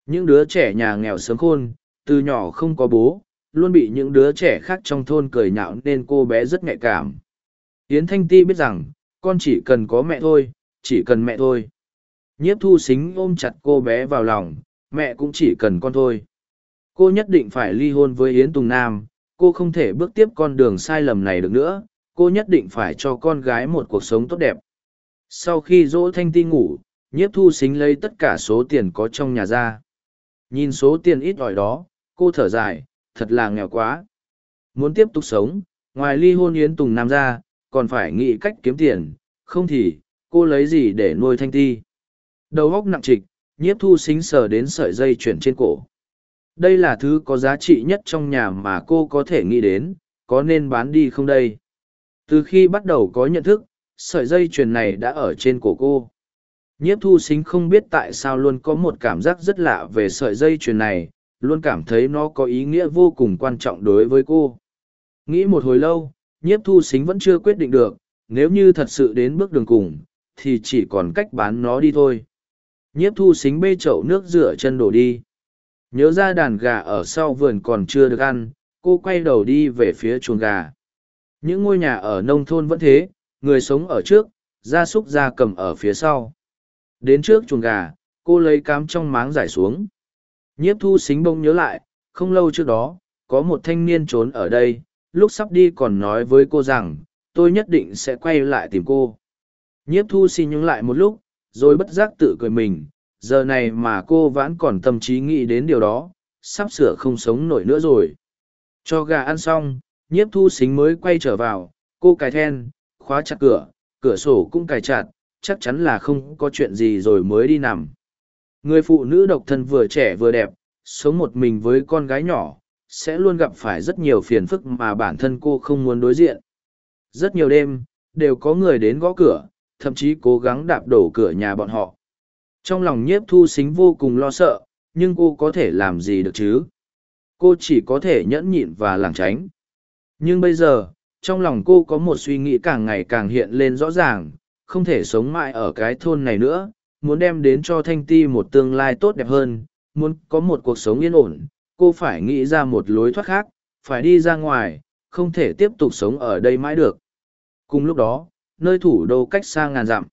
Những đứa trẻ nhà nghèo sớm khôn từ nhỏ không có bố luôn bị những đứa trẻ khác trong thôn cười nhạo nên cô bé rất nhạy cảm. Yến thanh ti biết rằng con chỉ cần có mẹ thôi chỉ cần mẹ thôi nhiếp thu xính ôm chặt cô bé vào lòng, mẹ cũng chỉ cần con thôi. Cô nhất định phải ly hôn với yến tùng nam, cô không thể bước tiếp con đường sai lầm này được nữa, cô nhất định phải cho con gái một cuộc sống tốt đẹp. Sau khi dỗ thanh ti ngủ, nhiếp thu xính lấy tất cả số tiền có trong nhà ra. Nhìn số tiền ít ỏi đó, cô thở dài, thật là nghèo quá. Muốn tiếp tục sống, ngoài ly hôn yến tùng nam ra, còn phải nghĩ cách kiếm tiền, không thì, cô lấy gì để nuôi thanh ti? Đầu góc nặng trịch, nhiếp thu xính sờ đến sợi dây chuyển trên cổ. Đây là thứ có giá trị nhất trong nhà mà cô có thể nghĩ đến, có nên bán đi không đây? Từ khi bắt đầu có nhận thức, sợi dây chuyền này đã ở trên cổ cô. Nhiếp thu xính không biết tại sao luôn có một cảm giác rất lạ về sợi dây chuyền này, luôn cảm thấy nó có ý nghĩa vô cùng quan trọng đối với cô. Nghĩ một hồi lâu, nhiếp thu xính vẫn chưa quyết định được, nếu như thật sự đến bước đường cùng, thì chỉ còn cách bán nó đi thôi nhiếp thu xính bê chậu nước rửa chân đổ đi. Nhớ ra đàn gà ở sau vườn còn chưa được ăn, cô quay đầu đi về phía chuồng gà. Những ngôi nhà ở nông thôn vẫn thế, người sống ở trước, gia súc gia cầm ở phía sau. Đến trước chuồng gà, cô lấy cám trong máng giải xuống. Nhiếp thu xính bông nhớ lại, không lâu trước đó, có một thanh niên trốn ở đây, lúc sắp đi còn nói với cô rằng, tôi nhất định sẽ quay lại tìm cô. Nhiếp thu xin nhúng lại một lúc rồi bất giác tự cười mình, giờ này mà cô vẫn còn tâm trí nghĩ đến điều đó, sắp sửa không sống nổi nữa rồi. Cho gà ăn xong, nhiếp thu xính mới quay trở vào, cô cài then, khóa chặt cửa cửa sổ cũng cài chặt, chắc chắn là không có chuyện gì rồi mới đi nằm. Người phụ nữ độc thân vừa trẻ vừa đẹp, sống một mình với con gái nhỏ, sẽ luôn gặp phải rất nhiều phiền phức mà bản thân cô không muốn đối diện. Rất nhiều đêm, đều có người đến gõ cửa thậm chí cố gắng đạp đổ cửa nhà bọn họ. Trong lòng nhiếp thu xính vô cùng lo sợ, nhưng cô có thể làm gì được chứ? Cô chỉ có thể nhẫn nhịn và lảng tránh. Nhưng bây giờ, trong lòng cô có một suy nghĩ càng ngày càng hiện lên rõ ràng, không thể sống mãi ở cái thôn này nữa, muốn đem đến cho Thanh Ti một tương lai tốt đẹp hơn, muốn có một cuộc sống yên ổn, cô phải nghĩ ra một lối thoát khác, phải đi ra ngoài, không thể tiếp tục sống ở đây mãi được. Cùng lúc đó, nơi thủ đô cách xa ngàn dặm.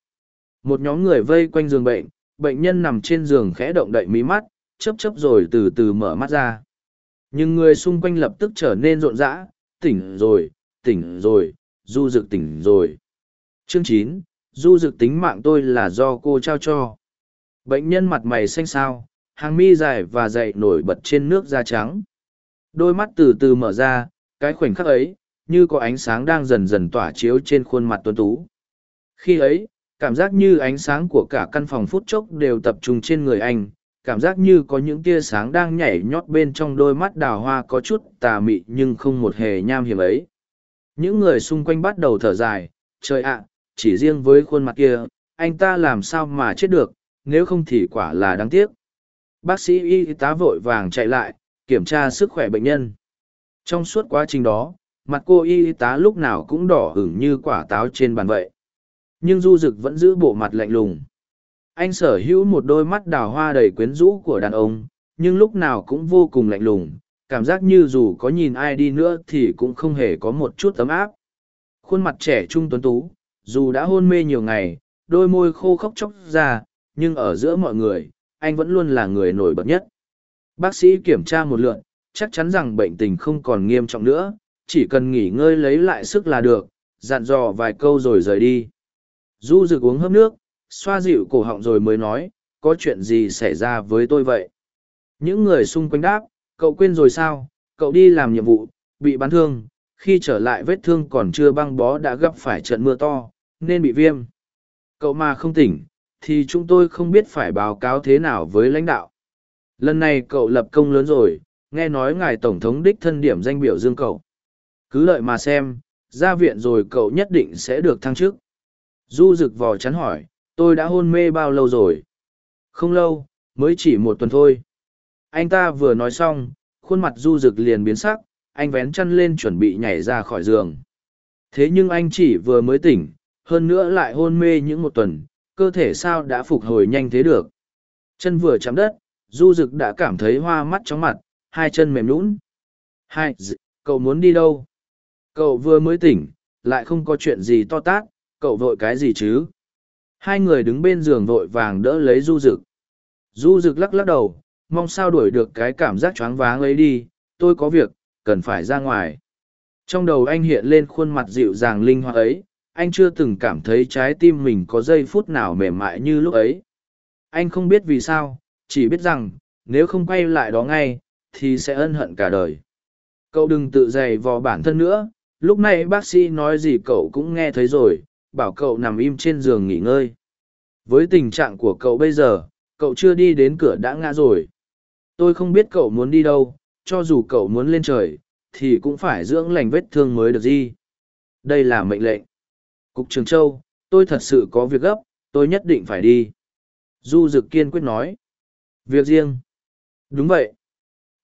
Một nhóm người vây quanh giường bệnh, bệnh nhân nằm trên giường khẽ động đậy mí mắt, chớp chớp rồi từ từ mở mắt ra. Nhưng người xung quanh lập tức trở nên rộn rã, tỉnh rồi, tỉnh rồi, du dực tỉnh rồi. Chương chín, du dực tính mạng tôi là do cô trao cho. Bệnh nhân mặt mày xanh xao, hàng mi dài và dậy nổi bật trên nước da trắng. Đôi mắt từ từ mở ra, cái khoảnh khắc ấy, như có ánh sáng đang dần dần tỏa chiếu trên khuôn mặt tuấn tú. Khi ấy, cảm giác như ánh sáng của cả căn phòng phút chốc đều tập trung trên người anh, cảm giác như có những tia sáng đang nhảy nhót bên trong đôi mắt đào hoa có chút tà mị nhưng không một hề nham hiểm ấy. Những người xung quanh bắt đầu thở dài, trời ạ, chỉ riêng với khuôn mặt kia, anh ta làm sao mà chết được, nếu không thì quả là đáng tiếc. Bác sĩ y tá vội vàng chạy lại, kiểm tra sức khỏe bệnh nhân. Trong suốt quá trình đó, mặt cô y tá lúc nào cũng đỏ hửng như quả táo trên bàn vậy. Nhưng Du Dực vẫn giữ bộ mặt lạnh lùng. Anh sở hữu một đôi mắt đào hoa đầy quyến rũ của đàn ông, nhưng lúc nào cũng vô cùng lạnh lùng, cảm giác như dù có nhìn ai đi nữa thì cũng không hề có một chút ấm áp. Khuôn mặt trẻ trung tuấn tú, dù đã hôn mê nhiều ngày, đôi môi khô khốc chóc ra, nhưng ở giữa mọi người, anh vẫn luôn là người nổi bật nhất. Bác sĩ kiểm tra một lượt, chắc chắn rằng bệnh tình không còn nghiêm trọng nữa, chỉ cần nghỉ ngơi lấy lại sức là được, dặn dò vài câu rồi rời đi. Du rực uống hớp nước, xoa dịu cổ họng rồi mới nói, có chuyện gì xảy ra với tôi vậy? Những người xung quanh đáp, cậu quên rồi sao, cậu đi làm nhiệm vụ, bị bắn thương, khi trở lại vết thương còn chưa băng bó đã gặp phải trận mưa to, nên bị viêm. Cậu mà không tỉnh, thì chúng tôi không biết phải báo cáo thế nào với lãnh đạo. Lần này cậu lập công lớn rồi, nghe nói ngài Tổng thống đích thân điểm danh biểu dương cậu. Cứ lợi mà xem, ra viện rồi cậu nhất định sẽ được thăng chức. Du rực vò chắn hỏi, tôi đã hôn mê bao lâu rồi? Không lâu, mới chỉ một tuần thôi. Anh ta vừa nói xong, khuôn mặt du rực liền biến sắc, anh vén chăn lên chuẩn bị nhảy ra khỏi giường. Thế nhưng anh chỉ vừa mới tỉnh, hơn nữa lại hôn mê những một tuần, cơ thể sao đã phục hồi nhanh thế được. Chân vừa chạm đất, du rực đã cảm thấy hoa mắt chóng mặt, hai chân mềm lún. Hai, cậu muốn đi đâu? Cậu vừa mới tỉnh, lại không có chuyện gì to tát, cậu vội cái gì chứ? Hai người đứng bên giường vội vàng đỡ lấy du rực. Du rực lắc lắc đầu, mong sao đuổi được cái cảm giác choáng váng ấy đi, tôi có việc, cần phải ra ngoài. Trong đầu anh hiện lên khuôn mặt dịu dàng linh hoạt ấy, anh chưa từng cảm thấy trái tim mình có giây phút nào mềm mại như lúc ấy. Anh không biết vì sao, chỉ biết rằng, nếu không quay lại đó ngay, thì sẽ ân hận cả đời. Cậu đừng tự dày vò bản thân nữa, lúc này bác sĩ nói gì cậu cũng nghe thấy rồi, bảo cậu nằm im trên giường nghỉ ngơi. Với tình trạng của cậu bây giờ, cậu chưa đi đến cửa đã ngã rồi. Tôi không biết cậu muốn đi đâu, cho dù cậu muốn lên trời, thì cũng phải dưỡng lành vết thương mới được gì. Đây là mệnh lệnh. Cục Trường Châu, tôi thật sự có việc gấp, tôi nhất định phải đi. Du Dực kiên quyết nói. Việc riêng. Đúng vậy.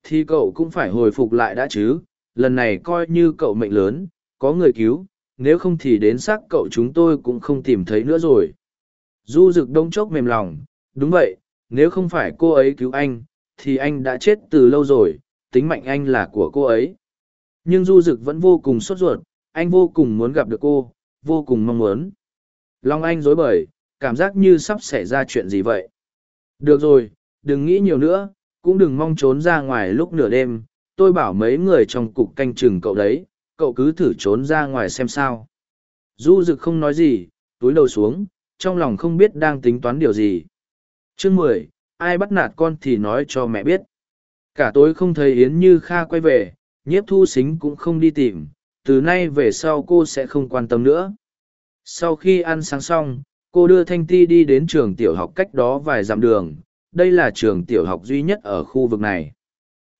Thì cậu cũng phải hồi phục lại đã chứ, lần này coi như cậu mệnh lớn, có người cứu, nếu không thì đến xác cậu chúng tôi cũng không tìm thấy nữa rồi. Du Dực đông chốc mềm lòng, đúng vậy, nếu không phải cô ấy cứu anh, thì anh đã chết từ lâu rồi, tính mạnh anh là của cô ấy. Nhưng Du Dực vẫn vô cùng sốt ruột, anh vô cùng muốn gặp được cô, vô cùng mong muốn. Long anh dối bời, cảm giác như sắp xảy ra chuyện gì vậy. Được rồi, đừng nghĩ nhiều nữa, cũng đừng mong trốn ra ngoài lúc nửa đêm, tôi bảo mấy người trong cục canh chừng cậu đấy, cậu cứ thử trốn ra ngoài xem sao. Du Dực không nói gì, túi đầu xuống, trong lòng không biết đang tính toán điều gì. Chương mười, ai bắt nạt con thì nói cho mẹ biết. Cả tối không thấy Yến Như Kha quay về, nhiếp thu xính cũng không đi tìm, từ nay về sau cô sẽ không quan tâm nữa. Sau khi ăn sáng xong, cô đưa Thanh Ti đi đến trường tiểu học cách đó vài dặm đường, đây là trường tiểu học duy nhất ở khu vực này.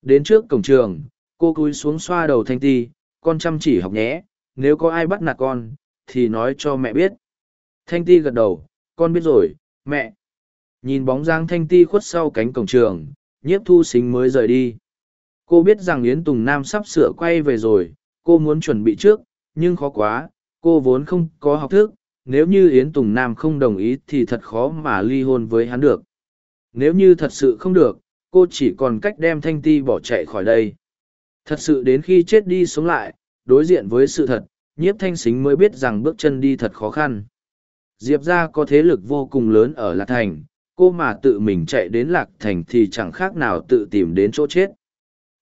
Đến trước cổng trường, cô cúi xuống xoa đầu Thanh Ti, con chăm chỉ học nhé, nếu có ai bắt nạt con, thì nói cho mẹ biết. Thanh Ti gật đầu, con biết rồi, mẹ. Nhìn bóng dáng Thanh Ti khuất sau cánh cổng trường, nhiếp thu xính mới rời đi. Cô biết rằng Yến Tùng Nam sắp sửa quay về rồi, cô muốn chuẩn bị trước, nhưng khó quá, cô vốn không có học thức, nếu như Yến Tùng Nam không đồng ý thì thật khó mà ly hôn với hắn được. Nếu như thật sự không được, cô chỉ còn cách đem Thanh Ti bỏ chạy khỏi đây. Thật sự đến khi chết đi sống lại, đối diện với sự thật, nhiếp thanh xính mới biết rằng bước chân đi thật khó khăn. Diệp ra có thế lực vô cùng lớn ở Lạc Thành, cô mà tự mình chạy đến Lạc Thành thì chẳng khác nào tự tìm đến chỗ chết.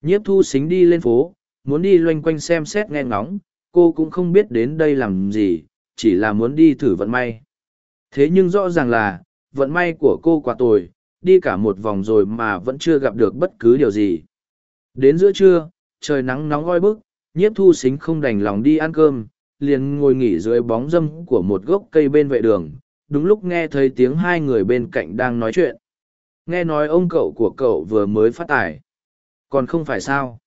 Nhiếp thu xính đi lên phố, muốn đi loanh quanh xem xét nghe ngóng, cô cũng không biết đến đây làm gì, chỉ là muốn đi thử vận may. Thế nhưng rõ ràng là, vận may của cô quá tồi, đi cả một vòng rồi mà vẫn chưa gặp được bất cứ điều gì. Đến giữa trưa, trời nắng nóng oi bức, nhiếp thu xính không đành lòng đi ăn cơm, liền ngồi nghỉ dưới bóng râm của một gốc cây bên vệ đường, đúng lúc nghe thấy tiếng hai người bên cạnh đang nói chuyện. Nghe nói ông cậu của cậu vừa mới phát tài. Còn không phải sao?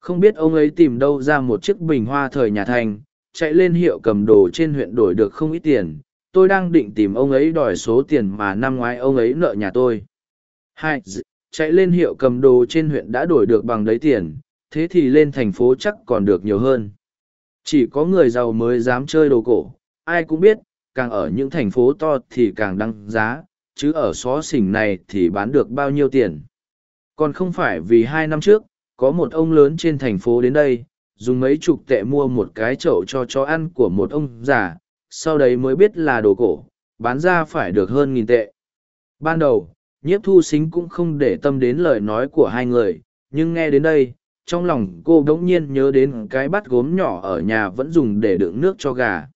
Không biết ông ấy tìm đâu ra một chiếc bình hoa thời nhà thành, chạy lên hiệu cầm đồ trên huyện đổi được không ít tiền. Tôi đang định tìm ông ấy đòi số tiền mà năm ngoái ông ấy nợ nhà tôi. Hai, chạy lên hiệu cầm đồ trên huyện đã đổi được bằng đấy tiền, thế thì lên thành phố chắc còn được nhiều hơn. Chỉ có người giàu mới dám chơi đồ cổ, ai cũng biết, càng ở những thành phố to thì càng đăng giá, chứ ở xó xỉnh này thì bán được bao nhiêu tiền. Còn không phải vì hai năm trước, có một ông lớn trên thành phố đến đây, dùng mấy chục tệ mua một cái chậu cho chó ăn của một ông già, sau đấy mới biết là đồ cổ, bán ra phải được hơn nghìn tệ. Ban đầu, nhiếp thu xính cũng không để tâm đến lời nói của hai người, nhưng nghe đến đây, trong lòng cô đ ỗ n g nhiên nhớ đến cái bát gốm nhỏ ở nhà vẫn dùng để đựng nước cho gà.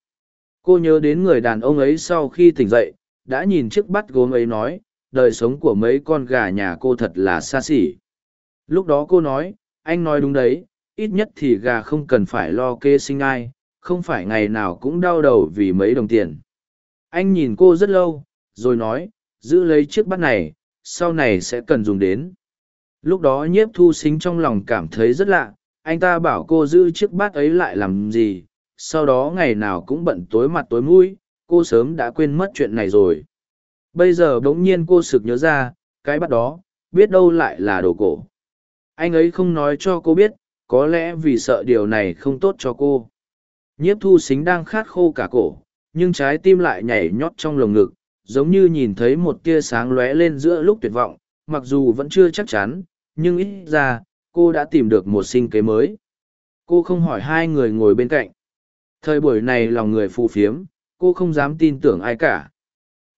Cô nhớ đến người đàn ông ấy sau khi tỉnh dậy đã nhìn chiếc bát gốm ấy nói đời sống của mấy con gà nhà cô thật là xa xỉ. Lúc đó cô nói anh nói đúng đấy ít nhất thì gà không cần phải lo kê sinh ai không phải ngày nào cũng đau đầu vì mấy đồng tiền. Anh nhìn cô rất lâu rồi nói giữ lấy chiếc bát này, sau này sẽ cần dùng đến. Lúc đó nhiếp thu xính trong lòng cảm thấy rất lạ, anh ta bảo cô giữ chiếc bát ấy lại làm gì, sau đó ngày nào cũng bận tối mặt tối mũi, cô sớm đã quên mất chuyện này rồi. Bây giờ bỗng nhiên cô sực nhớ ra, cái bát đó, biết đâu lại là đồ cổ. Anh ấy không nói cho cô biết, có lẽ vì sợ điều này không tốt cho cô. Nhiếp thu xính đang khát khô cả cổ, nhưng trái tim lại nhảy nhót trong lồng ngực giống như nhìn thấy một tia sáng lóe lên giữa lúc tuyệt vọng, mặc dù vẫn chưa chắc chắn, nhưng ít ra, cô đã tìm được một sinh kế mới. Cô không hỏi hai người ngồi bên cạnh. Thời buổi này lòng người phù phiếm, cô không dám tin tưởng ai cả.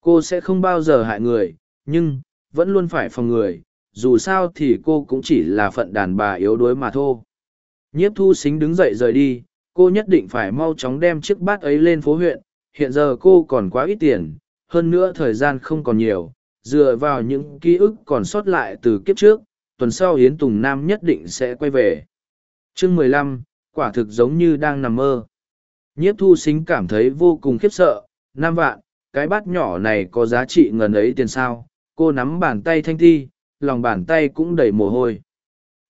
Cô sẽ không bao giờ hại người, nhưng, vẫn luôn phải phòng người, dù sao thì cô cũng chỉ là phận đàn bà yếu đuối mà thôi. Nhiếp thu xính đứng dậy rời đi, cô nhất định phải mau chóng đem chiếc bát ấy lên phố huyện, hiện giờ cô còn quá ít tiền hơn nữa thời gian không còn nhiều dựa vào những ký ức còn sót lại từ kiếp trước tuần sau hiến Tùng Nam nhất định sẽ quay về. chương mười lăm quả thực giống như đang nằm mơ. Nhiếp thu xính cảm thấy vô cùng khiếp sợ, Nam vạn, cái bát nhỏ này có giá trị ngần ấy tiền sao, cô nắm bàn tay thanh thi, lòng bàn tay cũng đầy mồ hôi.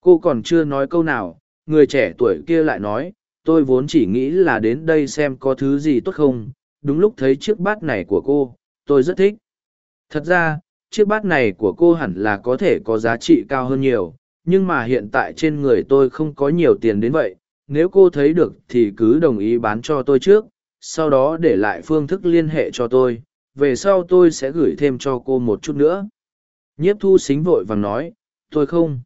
Cô còn chưa nói câu nào, người trẻ tuổi kia lại nói, tôi vốn chỉ nghĩ là đến đây xem có thứ gì tốt không, đúng lúc thấy chiếc bát này của cô, tôi rất thích. Thật ra, chiếc bát này của cô hẳn là có thể có giá trị cao hơn nhiều nhưng mà hiện tại trên người tôi không có nhiều tiền đến vậy. Nếu cô thấy được thì cứ đồng ý bán cho tôi trước sau đó để lại phương thức liên hệ cho tôi. Về sau tôi sẽ gửi thêm cho cô một chút nữa. Nhiếp thu xính vội vàng nói tôi không.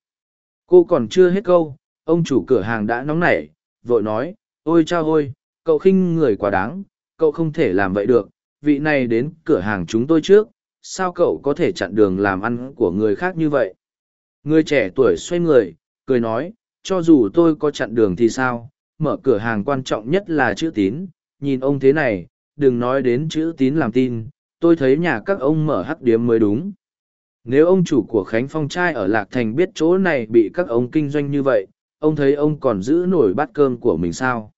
Cô còn chưa hết câu ông chủ cửa hàng đã nóng nảy vội nói ôi cha ôi cậu khinh người quá đáng cậu không thể làm vậy được vị này đến cửa hàng chúng tôi trước, sao cậu có thể chặn đường làm ăn của người khác như vậy? Người trẻ tuổi xoay người, cười nói, cho dù tôi có chặn đường thì sao? Mở cửa hàng quan trọng nhất là chữ tín. Nhìn ông thế này, đừng nói đến chữ tín làm tin, tôi thấy nhà các ông mở hắc điếm mới đúng. Nếu ông chủ của khánh phong trai ở lạc thành biết chỗ này bị các ông kinh doanh như vậy, ông thấy ông còn giữ nổi bát cơm của mình sao?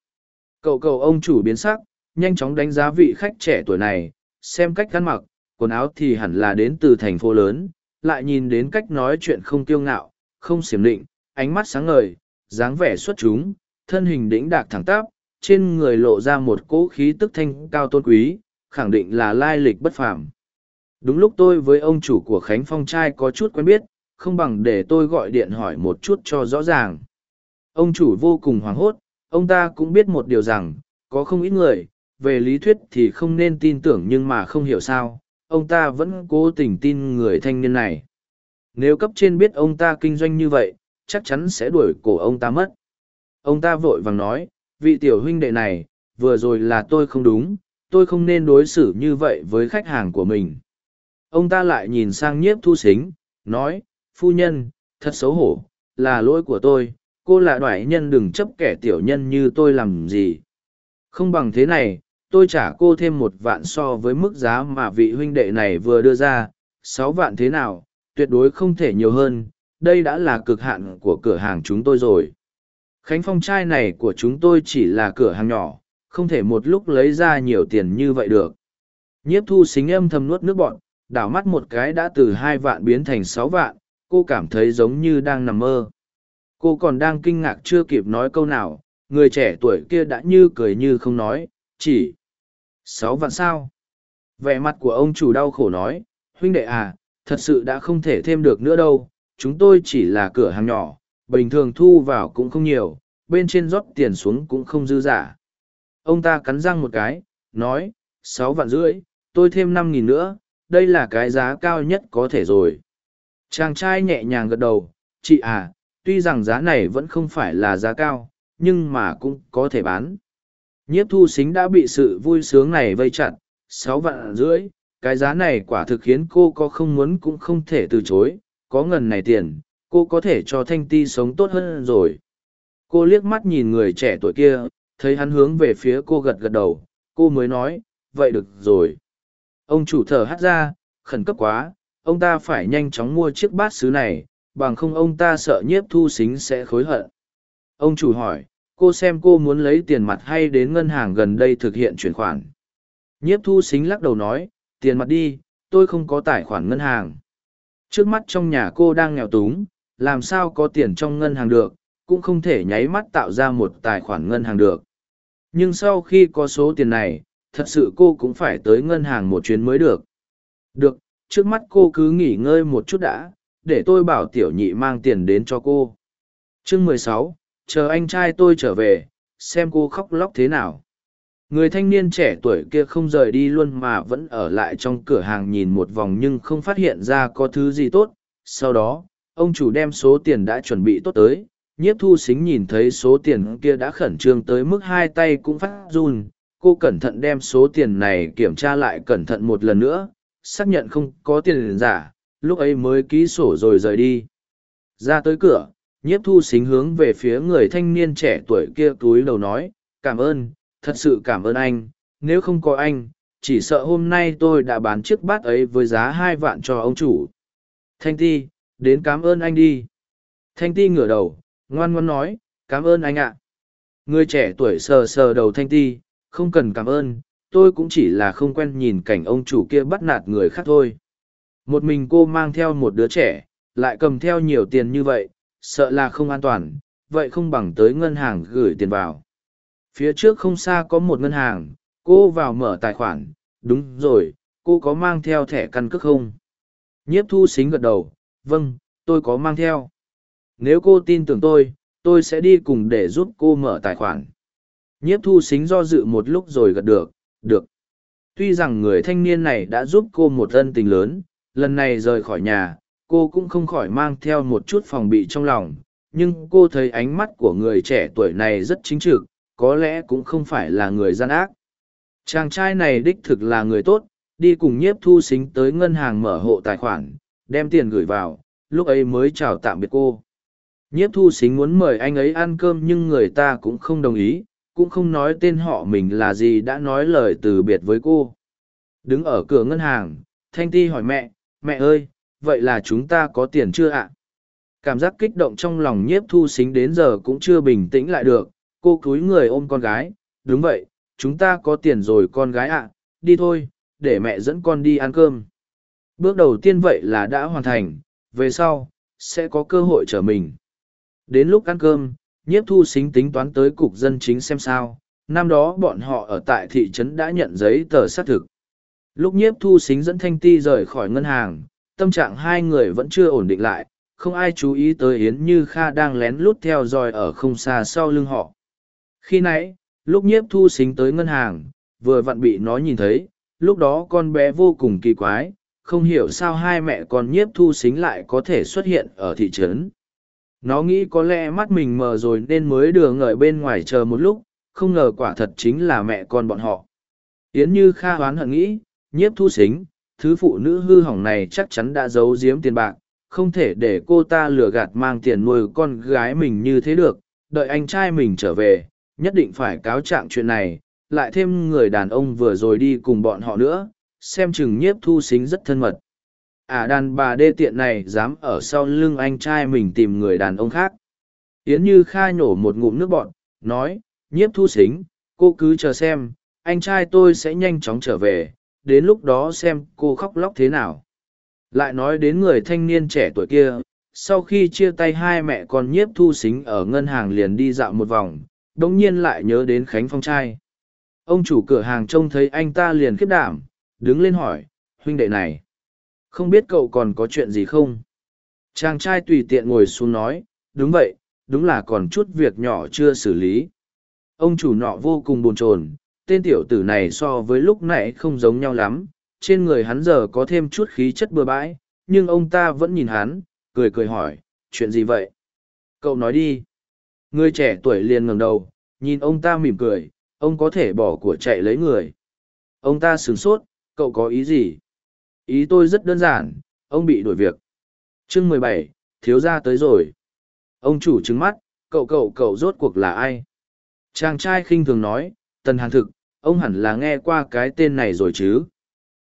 Cậu cậu ông chủ biến sắc nhanh chóng đánh giá vị khách trẻ tuổi này xem cách ăn mặc quần áo thì hẳn là đến từ thành phố lớn, lại nhìn đến cách nói chuyện không kiêu ngạo, không xiểm định, ánh mắt sáng ngời, dáng vẻ xuất chúng, thân hình đĩnh đạc thẳng tắp, trên người lộ ra một cỗ khí tức thanh cao tôn quý, khẳng định là lai lịch bất phàm. Đúng lúc tôi với ông chủ của Khánh Phong trai có chút quen biết, không bằng để tôi gọi điện hỏi một chút cho rõ ràng. Ông chủ vô cùng hoảng hốt, ông ta cũng biết một điều rằng, có không ít người, về lý thuyết thì không nên tin tưởng nhưng mà không hiểu sao, ông ta vẫn cố tình tin người thanh niên này. Nếu cấp trên biết ông ta kinh doanh như vậy, chắc chắn sẽ đuổi cổ ông ta mất. Ông ta vội vàng nói, vị tiểu huynh đệ này, vừa rồi là tôi không đúng, tôi không nên đối xử như vậy với khách hàng của mình. Ông ta lại nhìn sang nhiếp thu xính, nói, phu nhân, thật xấu hổ, là lỗi của tôi, cô là đoại nhân đừng chấp kẻ tiểu nhân như tôi làm gì. Không bằng thế này, tôi trả cô thêm một vạn so với mức giá mà vị huynh đệ này vừa đưa ra, sáu vạn thế nào, tuyệt đối không thể nhiều hơn, đây đã là cực hạn của cửa hàng chúng tôi rồi. Khánh Phong trai này của chúng tôi chỉ là cửa hàng nhỏ, không thể một lúc lấy ra nhiều tiền như vậy được. Nhiếp thu xính âm thầm nuốt nước bọn, đảo mắt một cái đã từ hai vạn biến thành sáu vạn, cô cảm thấy giống như đang nằm mơ. Cô còn đang kinh ngạc chưa kịp nói câu nào, người trẻ tuổi kia đã như cười như không nói, chỉ sáu vạn sao. Vẻ mặt của ông chủ đau khổ nói, huynh đệ à, thật sự đã không thể thêm được nữa đâu, chúng tôi chỉ là cửa hàng nhỏ, bình thường thu vào cũng không nhiều, bên trên rót tiền xuống cũng không dư giả. Ông ta cắn răng một cái, nói, sáu vạn rưỡi, tôi thêm năm nghìn nữa, đây là cái giá cao nhất có thể rồi. Chàng trai nhẹ nhàng gật đầu, chị à, tuy rằng giá này vẫn không phải là giá cao, nhưng mà cũng có thể bán. Nhiếp thu xính đã bị sự vui sướng này vây chặt, sáu vạn rưỡi, cái giá này quả thực khiến cô có không muốn cũng không thể từ chối, có ngần này tiền, cô có thể cho Thanh Ti sống tốt hơn rồi. Cô liếc mắt nhìn người trẻ tuổi kia, thấy hắn hướng về phía cô gật gật đầu, cô mới nói, vậy được rồi. Ông chủ thở hắt ra, khẩn cấp quá, ông ta phải nhanh chóng mua chiếc bát sứ này, bằng không ông ta sợ nhiếp thu xính sẽ khối hận. Ông chủ hỏi, cô xem cô muốn lấy tiền mặt hay đến ngân hàng gần đây thực hiện chuyển khoản. Nhiếp thu xính lắc đầu nói, tiền mặt đi, tôi không có tài khoản ngân hàng. Trước mắt trong nhà cô đang nghèo túng, làm sao có tiền trong ngân hàng được, cũng không thể nháy mắt tạo ra một tài khoản ngân hàng được. Nhưng sau khi có số tiền này, thật sự cô cũng phải tới ngân hàng một chuyến mới được. Được, trước mắt cô cứ nghỉ ngơi một chút đã, để tôi bảo tiểu nhị mang tiền đến cho cô. Chương mười sáu, chờ anh trai tôi trở về, xem cô khóc lóc thế nào. Người thanh niên trẻ tuổi kia không rời đi luôn mà vẫn ở lại trong cửa hàng nhìn một vòng nhưng không phát hiện ra có thứ gì tốt. Sau đó, ông chủ đem số tiền đã chuẩn bị tốt tới, nhiếp thu xính nhìn thấy số tiền kia đã khẩn trương tới mức hai tay cũng phát run cô cẩn thận đem số tiền này kiểm tra lại cẩn thận một lần nữa xác nhận không có tiền giả lúc ấy mới ký sổ rồi rời đi ra tới cửa nhiếp thu xính hướng về phía người thanh niên trẻ tuổi kia túi đầu nói, cảm ơn, thật sự cảm ơn anh, nếu không có anh, chỉ sợ hôm nay tôi đã bán chiếc bát ấy với giá hai vạn cho ông chủ. Thanh ti, đến cảm ơn anh đi. Thanh ti ngửa đầu, ngoan ngoan nói, cảm ơn anh ạ. Người trẻ tuổi sờ sờ đầu thanh ti, không cần cảm ơn, tôi cũng chỉ là không quen nhìn cảnh ông chủ kia bắt nạt người khác thôi. Một mình cô mang theo một đứa trẻ, lại cầm theo nhiều tiền như vậy sợ là không an toàn, vậy không bằng tới ngân hàng gửi tiền vào. Phía trước không xa có một ngân hàng, cô vào mở tài khoản, đúng rồi, cô có mang theo thẻ căn cước không? Nhiếp thu xính gật đầu vâng tôi có mang theo. Nếu cô tin tưởng tôi tôi sẽ đi cùng để giúp cô mở tài khoản. Nhiếp thu xính do dự một lúc rồi gật được được. Tuy rằng người thanh niên này đã giúp cô một ân tình lớn, lần này rời khỏi nhà cô cũng không khỏi mang theo một chút phòng bị trong lòng, nhưng cô thấy ánh mắt của người trẻ tuổi này rất chính trực, có lẽ cũng không phải là người gian ác. Chàng trai này đích thực là người tốt, đi cùng nhiếp thu xính tới ngân hàng mở hộ tài khoản, đem tiền gửi vào, lúc ấy mới chào tạm biệt cô. Nhiếp thu xính muốn mời anh ấy ăn cơm nhưng người ta cũng không đồng ý, cũng không nói tên họ mình là gì đã nói lời từ biệt với cô. Đứng ở cửa ngân hàng, thanh ti hỏi mẹ mẹ ơi vậy là chúng ta có tiền chưa ạ? Cảm giác kích động trong lòng nhiếp thu xính đến giờ cũng chưa bình tĩnh lại được. Cô cúi người ôm con gái. Đúng vậy, chúng ta có tiền rồi con gái ạ. Đi thôi, để mẹ dẫn con đi ăn cơm. Bước đầu tiên vậy là đã hoàn thành. Về sau, sẽ có cơ hội trở mình. Đến lúc ăn cơm, nhiếp thu xính tính toán tới cục dân chính xem sao. Năm đó bọn họ ở tại thị trấn đã nhận giấy tờ xác thực. Lúc nhiếp thu xính dẫn thanh ti rời khỏi ngân hàng tâm trạng hai người vẫn chưa ổn định lại không ai chú ý tới yến như kha đang lén lút theo dõi ở không xa sau lưng họ khi nãy lúc nhiếp thu xính tới ngân hàng vừa vặn bị nó nhìn thấy lúc đó con bé vô cùng kỳ quái không hiểu sao hai mẹ con nhiếp thu xính lại có thể xuất hiện ở thị trấn nó nghĩ có lẽ mắt mình mờ rồi nên mới đưa ngợi bên ngoài chờ một lúc không ngờ quả thật chính là mẹ con bọn họ. Yến Như Kha hoán hận nghĩ, nhiếp thu xính, thứ phụ nữ hư hỏng này chắc chắn đã giấu giếm tiền bạc, không thể để cô ta lừa gạt mang tiền nuôi con gái mình như thế được, đợi anh trai mình trở về, nhất định phải cáo trạng chuyện này, lại thêm người đàn ông vừa rồi đi cùng bọn họ nữa, xem chừng nhiếp thu xính rất thân mật. À đàn bà đê tiện này dám ở sau lưng anh trai mình tìm người đàn ông khác. Yến Như Kha nhổ một ngụm nước bọn, nói, nhiếp thu xính, cô cứ chờ xem, anh trai tôi sẽ nhanh chóng trở về, đến lúc đó xem cô khóc lóc thế nào. Lại nói đến người thanh niên trẻ tuổi kia, sau khi chia tay hai mẹ con nhiếp thu xính ở ngân hàng liền đi dạo một vòng, đồng nhiên lại nhớ đến Khánh Phong trai. Ông chủ cửa hàng trông thấy anh ta liền khiếp đảm, đứng lên hỏi, huynh đệ này, không biết cậu còn có chuyện gì không? Chàng trai tùy tiện ngồi xuống nói, đúng vậy, đúng là còn chút việc nhỏ chưa xử lý. Ông chủ nọ vô cùng buồn chồn, tên tiểu tử này so với lúc nãy không giống nhau lắm, trên người hắn giờ có thêm chút khí chất bừa bãi, nhưng ông ta vẫn nhìn hắn, cười cười hỏi, chuyện gì vậy? Cậu nói đi. Người trẻ tuổi liền ngẩng đầu, nhìn ông ta mỉm cười, ông có thể bỏ của chạy lấy người. Ông ta sửng sốt, cậu có ý gì? Ý tôi rất đơn giản, ông bị đuổi việc. chương mười bảy, thiếu gia tới rồi. Ông chủ trứng mắt, cậu cậu cậu rốt cuộc là ai? Chàng trai khinh thường nói, tần hàn thực, ông hẳn là nghe qua cái tên này rồi chứ.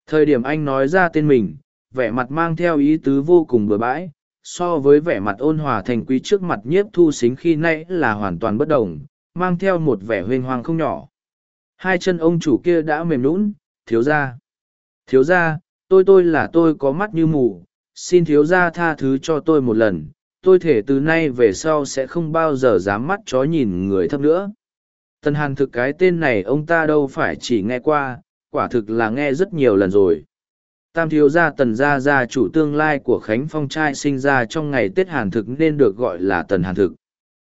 Thời điểm anh nói ra tên mình, vẻ mặt mang theo ý tứ vô cùng bừa bãi, so với vẻ mặt ôn hòa thành quý trước mặt nhiếp thu xính khi nãy là hoàn toàn bất đồng, mang theo một vẻ huênh hoang không nhỏ. Hai chân ông chủ kia đã mềm nũng, thiếu ra. Thiếu ra, tôi tôi là tôi có mắt như mù, xin thiếu ra tha thứ cho tôi một lần, tôi thể từ nay về sau sẽ không bao giờ dám mắt chó nhìn người thấp nữa. Tần Hàn thực cái tên này ông ta đâu phải chỉ nghe qua, quả thực là nghe rất nhiều lần rồi. Tam thiếu gia tần gia gia chủ tương lai của Khánh Phong trai sinh ra trong ngày Tết Hàn thực nên được gọi là tần Hàn thực.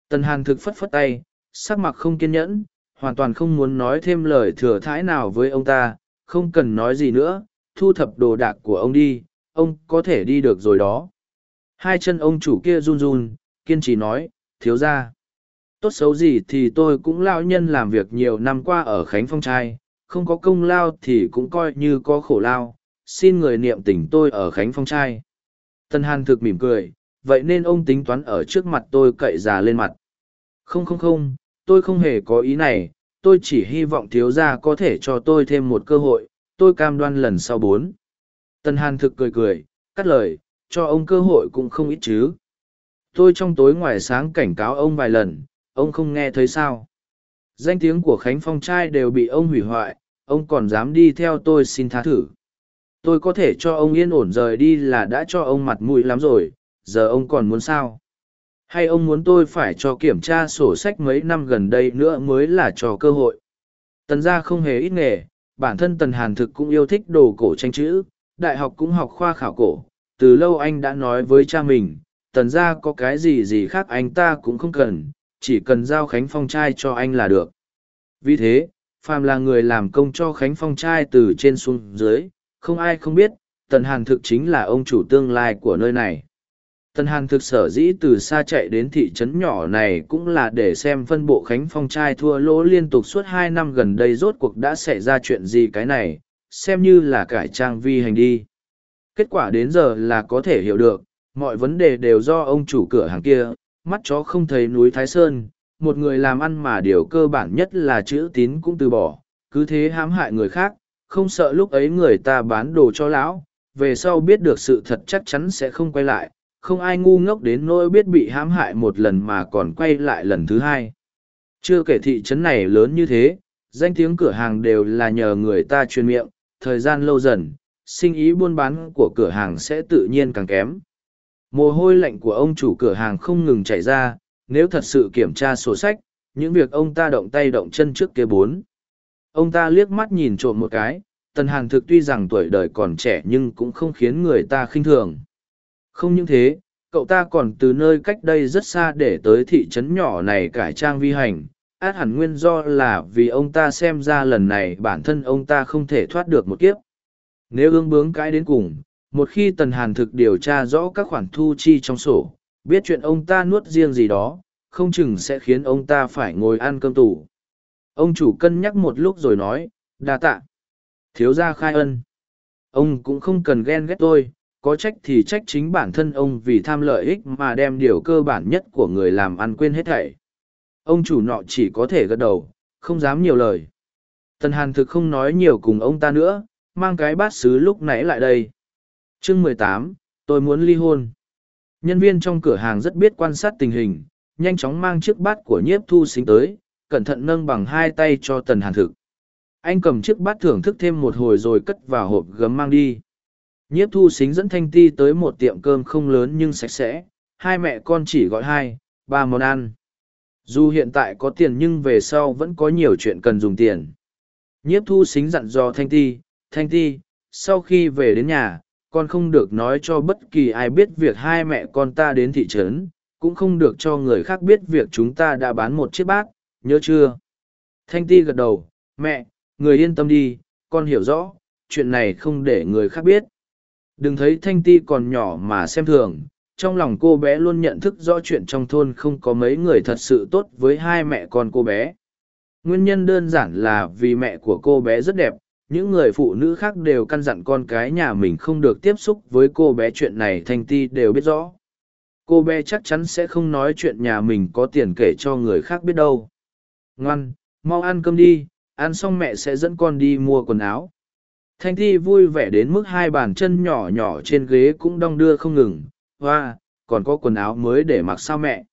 Tần Hàn thực phất phất tay, sắc mặt không kiên nhẫn, hoàn toàn không muốn nói thêm lời thừa thãi nào với ông ta, không cần nói gì nữa, thu thập đồ đạc của ông đi, ông có thể đi được rồi đó. Hai chân ông chủ kia run run, kiên trì nói, thiếu gia tốt xấu gì thì tôi cũng lao nhân làm việc nhiều năm qua ở khánh phong trai, không có công lao thì cũng coi như có khổ lao, xin người niệm tình tôi ở khánh phong trai. Tân hàn thực mỉm cười, vậy nên ông tính toán ở trước mặt tôi cậy già lên mặt. Không không không, tôi không hề có ý này, tôi chỉ hy vọng thiếu gia có thể cho tôi thêm một cơ hội, tôi cam đoan lần sau bốn. Tân hàn thực cười cười, cắt lời, cho ông cơ hội cũng không ít chứ. Tôi trong tối ngoài sáng cảnh cáo ông vài lần ông không nghe thấy sao? Danh tiếng của khánh phong trai đều bị ông hủy hoại, ông còn dám đi theo tôi xin tha thử. Tôi có thể cho ông yên ổn rời đi là đã cho ông mặt mũi lắm rồi, giờ ông còn muốn sao? Hay ông muốn tôi phải cho kiểm tra sổ sách mấy năm gần đây nữa mới là cho cơ hội? Tần gia không hề ít nghề, bản thân tần hàn thực cũng yêu thích đồ cổ tranh chữ, đại học cũng học khoa khảo cổ. Từ lâu anh đã nói với cha mình, tần gia có cái gì gì khác anh ta cũng không cần chỉ cần giao Khánh Phong trai cho anh là được. Vì thế, phàm là người làm công cho Khánh Phong trai từ trên xuống dưới, không ai không biết, Tần Hàn thực chính là ông chủ tương lai của nơi này. Tần Hàn thực sở dĩ từ xa chạy đến thị trấn nhỏ này cũng là để xem phân bộ Khánh Phong trai thua lỗ liên tục suốt hai năm gần đây rốt cuộc đã xảy ra chuyện gì cái này, xem như là cải trang vi hành đi. Kết quả đến giờ là có thể hiểu được, mọi vấn đề đều do ông chủ cửa hàng kia, mắt chó không thấy núi Thái Sơn, một người làm ăn mà điều cơ bản nhất là chữ tín cũng từ bỏ, cứ thế hãm hại người khác, không sợ lúc ấy người ta bán đồ cho lão, về sau biết được sự thật chắc chắn sẽ không quay lại, không ai ngu ngốc đến nỗi biết bị hãm hại một lần mà còn quay lại lần thứ hai. Chưa kể thị trấn này lớn như thế, danh tiếng cửa hàng đều là nhờ người ta truyền miệng, thời gian lâu dần, sinh ý buôn bán của cửa hàng sẽ tự nhiên càng kém, Mồ hôi lạnh của ông chủ cửa hàng không ngừng chảy ra, nếu thật sự kiểm tra sổ sách, những việc ông ta động tay động chân trước kia bốn. Ông ta liếc mắt nhìn trộm một cái, tần hàn thực tuy rằng tuổi đời còn trẻ nhưng cũng không khiến người ta khinh thường. Không những thế, cậu ta còn từ nơi cách đây rất xa để tới thị trấn nhỏ này cải trang vi hành, át hẳn nguyên do là vì ông ta xem ra lần này bản thân ông ta không thể thoát được một kiếp. Nếu ương bướng cãi đến cùng, một khi tần hàn thực điều tra rõ các khoản thu chi trong sổ biết chuyện ông ta nuốt riêng gì đó không chừng sẽ khiến ông ta phải ngồi ăn cơm tủ Ông chủ cân nhắc một lúc rồi nói, đa tạ. Thiếu gia khai ân. Ông cũng không cần ghen ghét tôi, có trách thì trách chính bản thân ông vì tham lợi ích mà đem điều cơ bản nhất của người làm ăn quên hết thảy. Ông chủ nọ chỉ có thể gật đầu, không dám nhiều lời. Tần Hàn thực không nói nhiều cùng ông ta nữa, mang cái bát sứ lúc nãy lại đây chương mười tám, tôi muốn ly hôn. Nhân viên trong cửa hàng rất biết quan sát tình hình, nhanh chóng mang chiếc bát của nhiếp thu xính tới, cẩn thận nâng bằng hai tay cho Tần Hàn thực. Anh cầm chiếc bát thưởng thức thêm một hồi rồi cất vào hộp gấm mang đi. Nhiếp thu xính dẫn Thanh Ti tới một tiệm cơm không lớn nhưng sạch sẽ, hai mẹ con chỉ gọi hai, ba món ăn. Dù hiện tại có tiền nhưng về sau vẫn có nhiều chuyện cần dùng tiền. Nhiếp thu xính dặn dò Thanh Ti, Thanh Ti, sau khi về đến nhà, con không được nói cho bất kỳ ai biết việc hai mẹ con ta đến thị trấn, cũng không được cho người khác biết việc chúng ta đã bán một chiếc bát, nhớ chưa? Thanh Ti gật đầu, mẹ, người yên tâm đi, con hiểu rõ, chuyện này không để người khác biết. Đừng thấy Thanh Ti còn nhỏ mà xem thường, trong lòng cô bé luôn nhận thức rõ chuyện trong thôn không có mấy người thật sự tốt với hai mẹ con cô bé nguyên nhân đơn giản là vì mẹ của cô bé rất đẹp những người phụ nữ khác đều căn dặn con cái nhà mình không được tiếp xúc với cô bé chuyện này, thanh ti đều biết rõ. Cô bé chắc chắn sẽ không nói chuyện nhà mình có tiền kể cho người khác biết đâu. Ngoan, mau ăn cơm đi, ăn xong mẹ sẽ dẫn con đi mua quần áo. Thanh ti vui vẻ đến mức hai bàn chân nhỏ nhỏ trên ghế cũng đong đưa không ngừng. Hoa, còn có quần áo mới để mặc sao mẹ?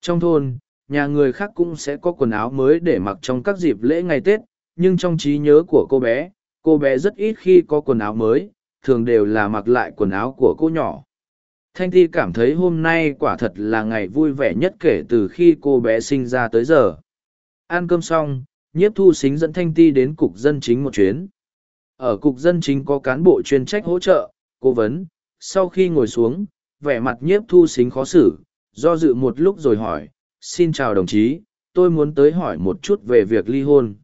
Trong thôn, nhà người khác cũng sẽ có quần áo mới để mặc trong các dịp lễ ngày tết nhưng trong trí nhớ của cô bé cô bé rất ít khi có quần áo mới, thường đều là mặc lại quần áo của cô nhỏ. Thanh ti cảm thấy hôm nay quả thật là ngày vui vẻ nhất kể từ khi cô bé sinh ra tới giờ. Ăn cơm xong, nhiếp thu xính dẫn thanh ti đến cục dân chính một chuyến. Ở cục dân chính có cán bộ chuyên trách hỗ trợ, cố vấn. Sau khi ngồi xuống, vẻ mặt nhiếp thu xính khó xử, do dự một lúc rồi hỏi, xin chào đồng chí, tôi muốn tới hỏi một chút về việc ly hôn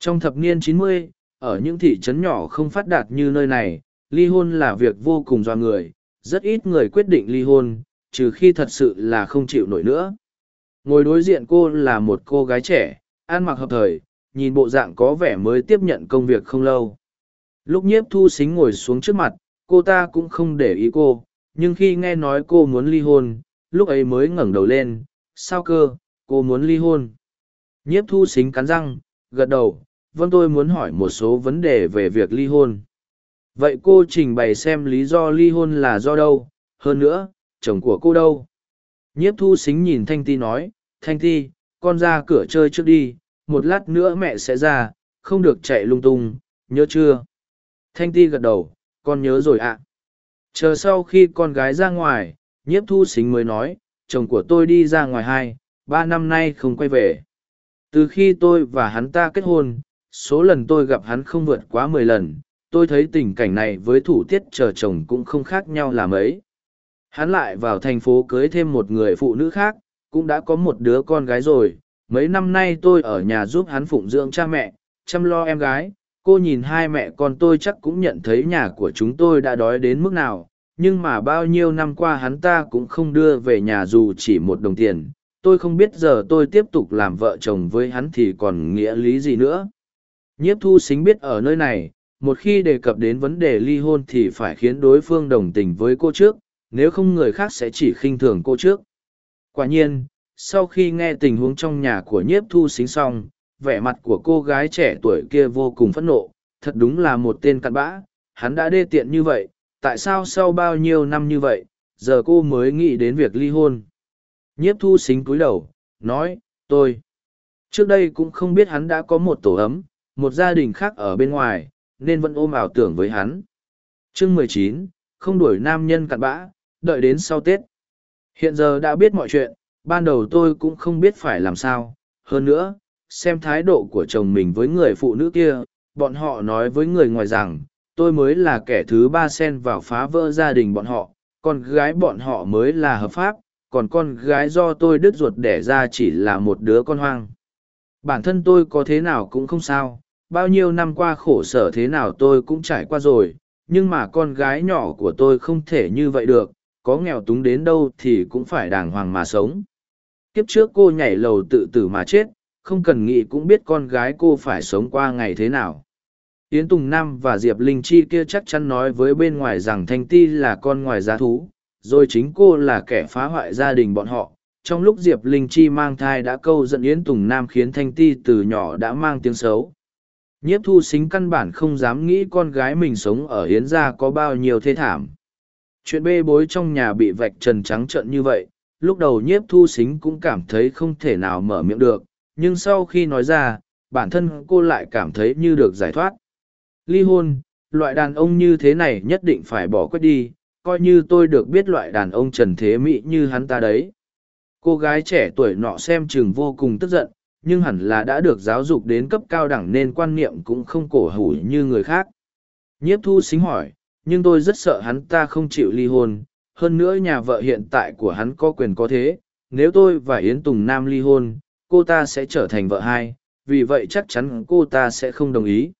trong thập niên 90, ở những thị trấn nhỏ không phát đạt như nơi này ly hôn là việc vô cùng do người rất ít người quyết định ly hôn trừ khi thật sự là không chịu nổi nữa. Ngồi đối diện cô là một cô gái trẻ ăn mặc hợp thời nhìn bộ dạng có vẻ mới tiếp nhận công việc không lâu. Lúc nhiếp thu xính ngồi xuống trước mặt cô ta cũng không để ý cô nhưng khi nghe nói cô muốn ly hôn lúc ấy mới ngẩng đầu lên sao cơ cô muốn ly hôn? Nhiếp thu xính cắn răng gật đầu vâng tôi muốn hỏi một số vấn đề về việc ly hôn. Vậy cô trình bày xem lý do ly hôn là do đâu? Hơn nữa, chồng của cô đâu? Nhiếp thu xính nhìn thanh ti nói, thanh ti, con ra cửa chơi trước đi, một lát nữa mẹ sẽ ra, không được chạy lung tung, nhớ chưa? Thanh ti gật đầu, con nhớ rồi ạ. Chờ sau khi con gái ra ngoài, nhiếp thu xính mới nói, chồng của tôi đi ra ngoài hai, ba năm nay không quay về. Từ khi tôi và hắn ta kết hôn số lần tôi gặp hắn không vượt quá mười lần, tôi thấy tình cảnh này với thủ tiết chờ chồng cũng không khác nhau là mấy. Hắn lại vào thành phố cưới thêm một người phụ nữ khác, cũng đã có một đứa con gái rồi. Mấy năm nay tôi ở nhà giúp hắn phụng dưỡng cha mẹ, chăm lo em gái. Cô nhìn hai mẹ con tôi chắc cũng nhận thấy nhà của chúng tôi đã đói đến mức nào. Nhưng mà bao nhiêu năm qua hắn ta cũng không đưa về nhà dù chỉ một đồng tiền. Tôi không biết giờ tôi tiếp tục làm vợ chồng với hắn thì còn nghĩa lý gì nữa nhiếp thu xính biết ở nơi này một khi đề cập đến vấn đề ly hôn thì phải khiến đối phương đồng tình với cô trước nếu không người khác sẽ chỉ khinh thường cô trước quả nhiên sau khi nghe tình huống trong nhà của nhiếp thu xính xong vẻ mặt của cô gái trẻ tuổi kia vô cùng phẫn nộ thật đúng là một tên cặn bã hắn đã đê tiện như vậy tại sao sau bao nhiêu năm như vậy, giờ cô mới nghĩ đến việc ly hôn. Nhiếp thu xính cúi đầu, nói, tôi. Trước đây cũng không biết hắn đã có một tổ ấm, một gia đình khác ở bên ngoài, nên vẫn ôm ảo tưởng với hắn. chương mười chín, không đuổi nam nhân cặn bã, đợi đến sau Tết. Hiện giờ đã biết mọi chuyện, ban đầu tôi cũng không biết phải làm sao. Hơn nữa, xem thái độ của chồng mình với người phụ nữ kia, bọn họ nói với người ngoài rằng, tôi mới là kẻ thứ ba xen vào phá vỡ gia đình bọn họ con gái bọn họ mới là hợp pháp còn con gái do tôi đứt ruột đẻ ra chỉ là một đứa con hoang bản thân tôi có thế nào cũng không sao bao nhiêu năm qua khổ sở thế nào tôi cũng trải qua rồi nhưng mà con gái nhỏ của tôi không thể như vậy được có nghèo túng đến đâu thì cũng phải đàng hoàng mà sống kiếp trước cô nhảy lầu tự tử mà chết không cần nghĩ cũng biết con gái cô phải sống qua ngày thế nào. Yến Tùng Nam và Diệp Linh Chi kia chắc chắn nói với bên ngoài rằng Thanh Ti là con ngoài giá thú, rồi chính cô là kẻ phá hoại gia đình bọn họ. Trong lúc Diệp Linh Chi mang thai đã câu dẫn Yến Tùng Nam khiến Thanh Ti từ nhỏ đã mang tiếng xấu. Nhiếp thu xính căn bản không dám nghĩ con gái mình sống ở Hiến gia có bao nhiêu thế thảm. Chuyện bê bối trong nhà bị vạch trần trắng trợn như vậy, lúc đầu nhiếp thu xính cũng cảm thấy không thể nào mở miệng được, nhưng sau khi nói ra, bản thân cô lại cảm thấy như được giải thoát. Ly hôn, loại đàn ông như thế này nhất định phải bỏ quét đi, coi như tôi được biết loại đàn ông trần thế mỹ như hắn ta đấy. Cô gái trẻ tuổi nọ xem chừng vô cùng tức giận, nhưng hẳn là đã được giáo dục đến cấp cao đẳng nên quan niệm cũng không cổ hủ như người khác. Nhiếp thu xính hỏi, nhưng tôi rất sợ hắn ta không chịu ly hôn, hơn nữa nhà vợ hiện tại của hắn có quyền có thế, nếu tôi và Yến Tùng Nam ly hôn, cô ta sẽ trở thành vợ hai, vì vậy chắc chắn cô ta sẽ không đồng ý.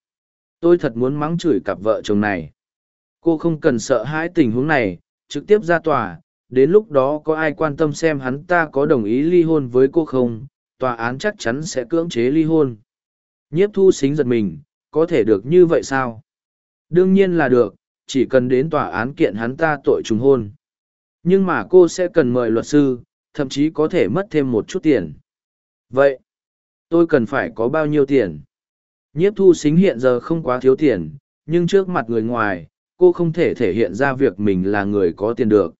Tôi thật muốn mắng chửi cặp vợ chồng này. Cô không cần sợ hãi tình huống này, trực tiếp ra tòa, đến lúc đó có ai quan tâm xem hắn ta có đồng ý ly hôn với cô không, tòa án chắc chắn sẽ cưỡng chế ly hôn. Nhiếp thu xính giật mình, có thể được như vậy sao? Đương nhiên là được, chỉ cần đến tòa án kiện hắn ta tội trùng hôn. Nhưng mà cô sẽ cần mời luật sư, thậm chí có thể mất thêm một chút tiền. Vậy, tôi cần phải có bao nhiêu tiền? Nhiếp thu xính hiện giờ không quá thiếu tiền, nhưng trước mặt người ngoài, cô không thể thể hiện ra việc mình là người có tiền được.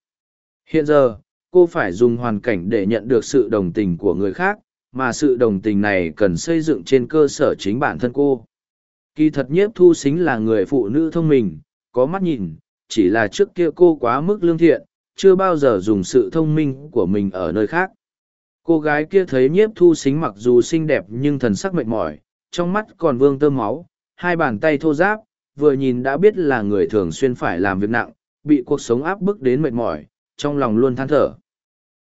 Hiện giờ, cô phải dùng hoàn cảnh để nhận được sự đồng tình của người khác, mà sự đồng tình này cần xây dựng trên cơ sở chính bản thân cô. Kỳ thật nhiếp thu xính là người phụ nữ thông minh, có mắt nhìn, chỉ là trước kia cô quá mức lương thiện, chưa bao giờ dùng sự thông minh của mình ở nơi khác. Cô gái kia thấy nhiếp thu xính mặc dù xinh đẹp nhưng thần sắc mệt mỏi, trong mắt còn vương tơ máu, hai bàn tay thô giáp, vừa nhìn đã biết là người thường xuyên phải làm việc nặng, bị cuộc sống áp bức đến mệt mỏi, trong lòng luôn than thở.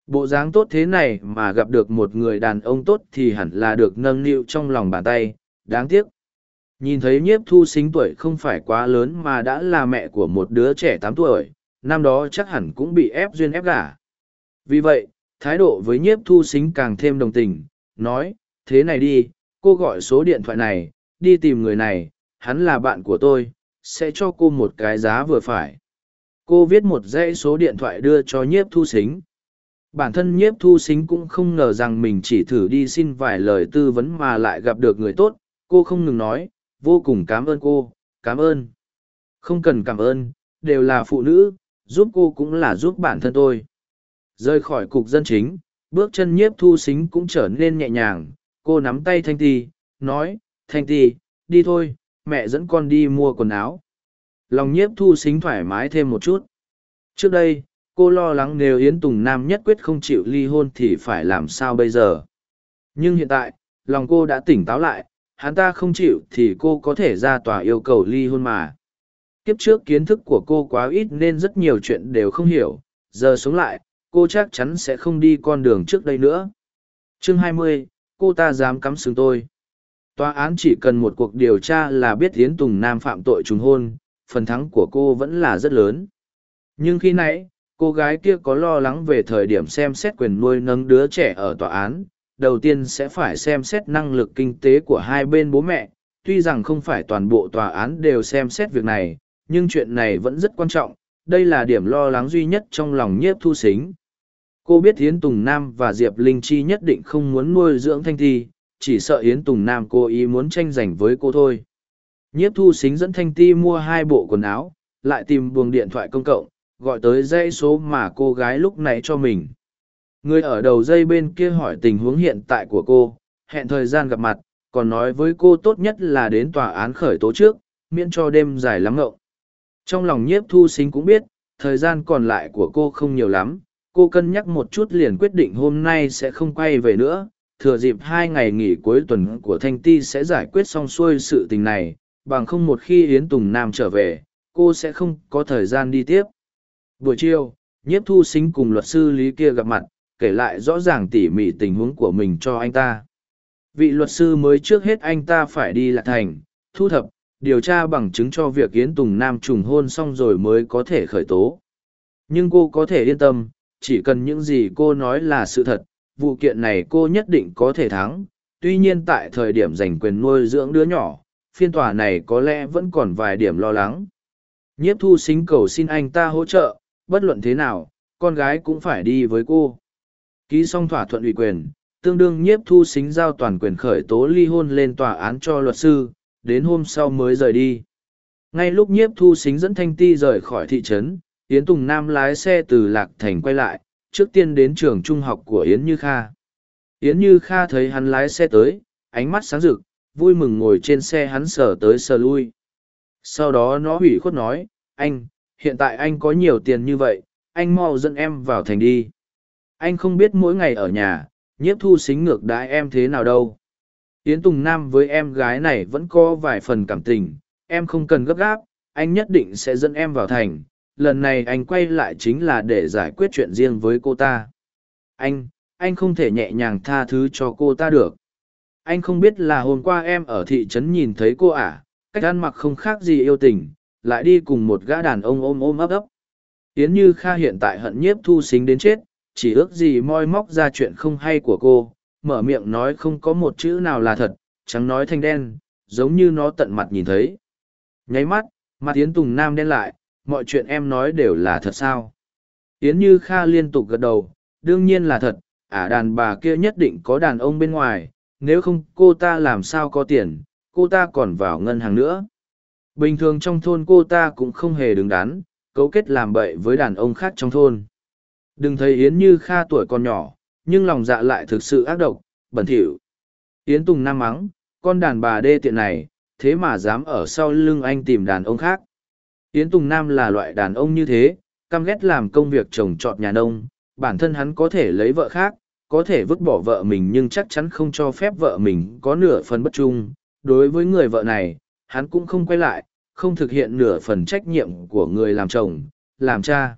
Bộ dáng tốt thế này mà gặp được một người đàn ông tốt thì hẳn là được nâng niu trong lòng bàn tay, đáng tiếc. Nhìn thấy nhiếp thu xính tuổi không phải quá lớn mà đã là mẹ của một đứa trẻ tám tuổi, năm đó chắc hẳn cũng bị ép duyên ép gả. Vì vậy, thái độ với nhiếp thu xính càng thêm đồng tình, nói, thế này đi, cô gọi số điện thoại này, đi tìm người này, hắn là bạn của tôi, sẽ cho cô một cái giá vừa phải. Cô viết một dãy số điện thoại đưa cho nhiếp thu xính. Bản thân nhiếp thu xính cũng không ngờ rằng mình chỉ thử đi xin vài lời tư vấn mà lại gặp được người tốt, cô không ngừng nói, vô cùng cảm ơn cô, cảm ơn. Không cần cảm ơn, đều là phụ nữ, giúp cô cũng là giúp bản thân tôi. Rời khỏi cục dân chính, bước chân nhiếp thu xính cũng trở nên nhẹ nhàng, cô nắm tay Thanh Ti, nói, Thanh Ti, đi thôi, mẹ dẫn con đi mua quần áo. Lòng nhiếp thu xính thoải mái thêm một chút. Trước đây, cô lo lắng nếu Yến Tùng Nam nhất quyết không chịu ly hôn thì phải làm sao bây giờ. Nhưng hiện tại, lòng cô đã tỉnh táo lại, hắn ta không chịu thì cô có thể ra tòa yêu cầu ly hôn mà. Kiếp trước kiến thức của cô quá ít nên rất nhiều chuyện đều không hiểu, giờ sống lại, cô chắc chắn sẽ không đi con đường trước đây nữa. Chương 20, cô ta dám cắm sừng tôi. Tòa án chỉ cần một cuộc điều tra là biết Yến Tùng Nam phạm tội trùng hôn, phần thắng của cô vẫn là rất lớn. Nhưng khi nãy, cô gái kia có lo lắng về thời điểm xem xét quyền nuôi nấng đứa trẻ ở tòa án, đầu tiên sẽ phải xem xét năng lực kinh tế của hai bên bố mẹ. Tuy rằng không phải toàn bộ tòa án đều xem xét việc này, nhưng chuyện này vẫn rất quan trọng, đây là điểm lo lắng duy nhất trong lòng nhiếp thu xính. Cô biết Yến Tùng Nam và Diệp Linh Chi nhất định không muốn nuôi dưỡng Thanh Thi, chỉ sợ Yến Tùng Nam cô ý muốn tranh giành với cô thôi. Nhiếp thu xính dẫn Thanh Ti mua hai bộ quần áo, lại tìm buồng điện thoại công cộng, gọi tới dãy số mà cô gái lúc nãy cho mình. Người ở đầu dây bên kia hỏi tình huống hiện tại của cô, hẹn thời gian gặp mặt, còn nói với cô tốt nhất là đến tòa án khởi tố trước, miễn cho đêm dài lắm ngậu. Trong lòng nhiếp thu xính cũng biết, thời gian còn lại của cô không nhiều lắm, cô cân nhắc một chút liền quyết định hôm nay sẽ không quay về nữa, thừa dịp hai ngày nghỉ cuối tuần của Thanh Ti sẽ giải quyết xong xuôi sự tình này, bằng không một khi Yến Tùng Nam trở về, cô sẽ không có thời gian đi tiếp. Buổi chiều, nhiếp thu xính cùng luật sư Lý kia gặp mặt, kể lại rõ ràng tỉ mỉ tình huống của mình cho anh ta. Vị luật sư mới trước hết anh ta phải đi lạc thành, thu thập, điều tra bằng chứng cho việc Yến Tùng Nam trùng hôn xong rồi mới có thể khởi tố. Nhưng cô có thể yên tâm, chỉ cần những gì cô nói là sự thật, vụ kiện này cô nhất định có thể thắng, tuy nhiên tại thời điểm giành quyền nuôi dưỡng đứa nhỏ, phiên tòa này có lẽ vẫn còn vài điểm lo lắng. Nhiếp thu xính cầu xin anh ta hỗ trợ, bất luận thế nào, con gái cũng phải đi với cô. Ký xong thỏa thuận ủy quyền, tương đương nhiếp thu xính giao toàn quyền khởi tố ly hôn lên tòa án cho luật sư, đến hôm sau mới rời đi. Ngay lúc nhiếp thu xính dẫn Thanh Ti rời khỏi thị trấn, Yến Tùng Nam lái xe từ Lạc Thành quay lại, trước tiên đến trường trung học của Yến Như Kha. Yến Như Kha thấy hắn lái xe tới, ánh mắt sáng rực, vui mừng ngồi trên xe hắn sờ tới sờ lui. Sau đó nó hủy khuất nói, anh, hiện tại anh có nhiều tiền như vậy, anh mau dẫn em vào thành đi. Anh không biết mỗi ngày ở nhà, nhiếp thu xính ngược đãi em thế nào đâu. Yến Tùng Nam với em gái này vẫn có vài phần cảm tình, em không cần gấp gáp, anh nhất định sẽ dẫn em vào thành. Lần này anh quay lại chính là để giải quyết chuyện riêng với cô ta. Anh, anh không thể nhẹ nhàng tha thứ cho cô ta được. Anh không biết là hôm qua em ở thị trấn nhìn thấy cô à, cách ăn mặc không khác gì yêu tình, lại đi cùng một gã đàn ông ôm ôm ấp ấp. Yến Như Kha hiện tại hận nhiếp thu xính đến chết, chỉ ước gì moi móc ra chuyện không hay của cô, mở miệng nói không có một chữ nào là thật, trắng nói thanh đen, giống như nó tận mặt nhìn thấy. Nháy mắt, mặt Yến Tùng Nam đen lại, mọi chuyện em nói đều là thật sao. Yến Như Kha liên tục gật đầu, đương nhiên là thật, ả à đàn bà kia nhất định có đàn ông bên ngoài, nếu không cô ta làm sao có tiền, cô ta còn vào ngân hàng nữa. Bình thường trong thôn cô ta cũng không hề đứng đắn, cấu kết làm bậy với đàn ông khác trong thôn. Đừng thấy Yến Như Kha tuổi còn nhỏ, nhưng lòng dạ lại thực sự ác độc, bẩn thỉu. Yến Tùng Nam mắng, con đàn bà đê tiện này, thế mà dám ở sau lưng anh tìm đàn ông khác. Yến Tùng Nam là loại đàn ông như thế, căm ghét làm công việc trồng trọt nhà nông, bản thân hắn có thể lấy vợ khác, có thể vứt bỏ vợ mình nhưng chắc chắn không cho phép vợ mình có nửa phần bất trung. Đối với người vợ này, hắn cũng không quay lại, không thực hiện nửa phần trách nhiệm của người làm chồng, làm cha.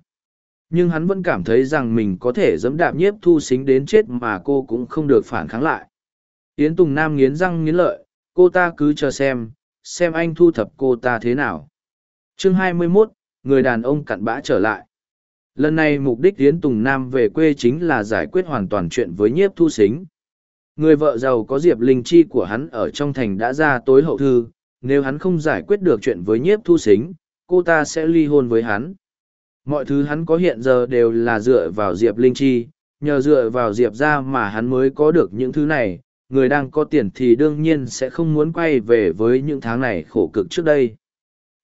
Nhưng hắn vẫn cảm thấy rằng mình có thể dẫm đạp nhiếp thu xính đến chết mà cô cũng không được phản kháng lại. Yến Tùng Nam nghiến răng nghiến lợi, cô ta cứ chờ xem, xem anh thu thập cô ta thế nào. chương 21, người đàn ông cặn bã trở lại. Lần này mục đích Yến Tùng Nam về quê chính là giải quyết hoàn toàn chuyện với nhiếp thu xính. Người vợ giàu có Diệp Linh Chi của hắn ở trong thành đã ra tối hậu thư, nếu hắn không giải quyết được chuyện với nhiếp thu xính, cô ta sẽ ly hôn với hắn. Mọi thứ hắn có hiện giờ đều là dựa vào Diệp Linh Chi, nhờ dựa vào Diệp ra mà hắn mới có được những thứ này, người đang có tiền thì đương nhiên sẽ không muốn quay về với những tháng này khổ cực trước đây.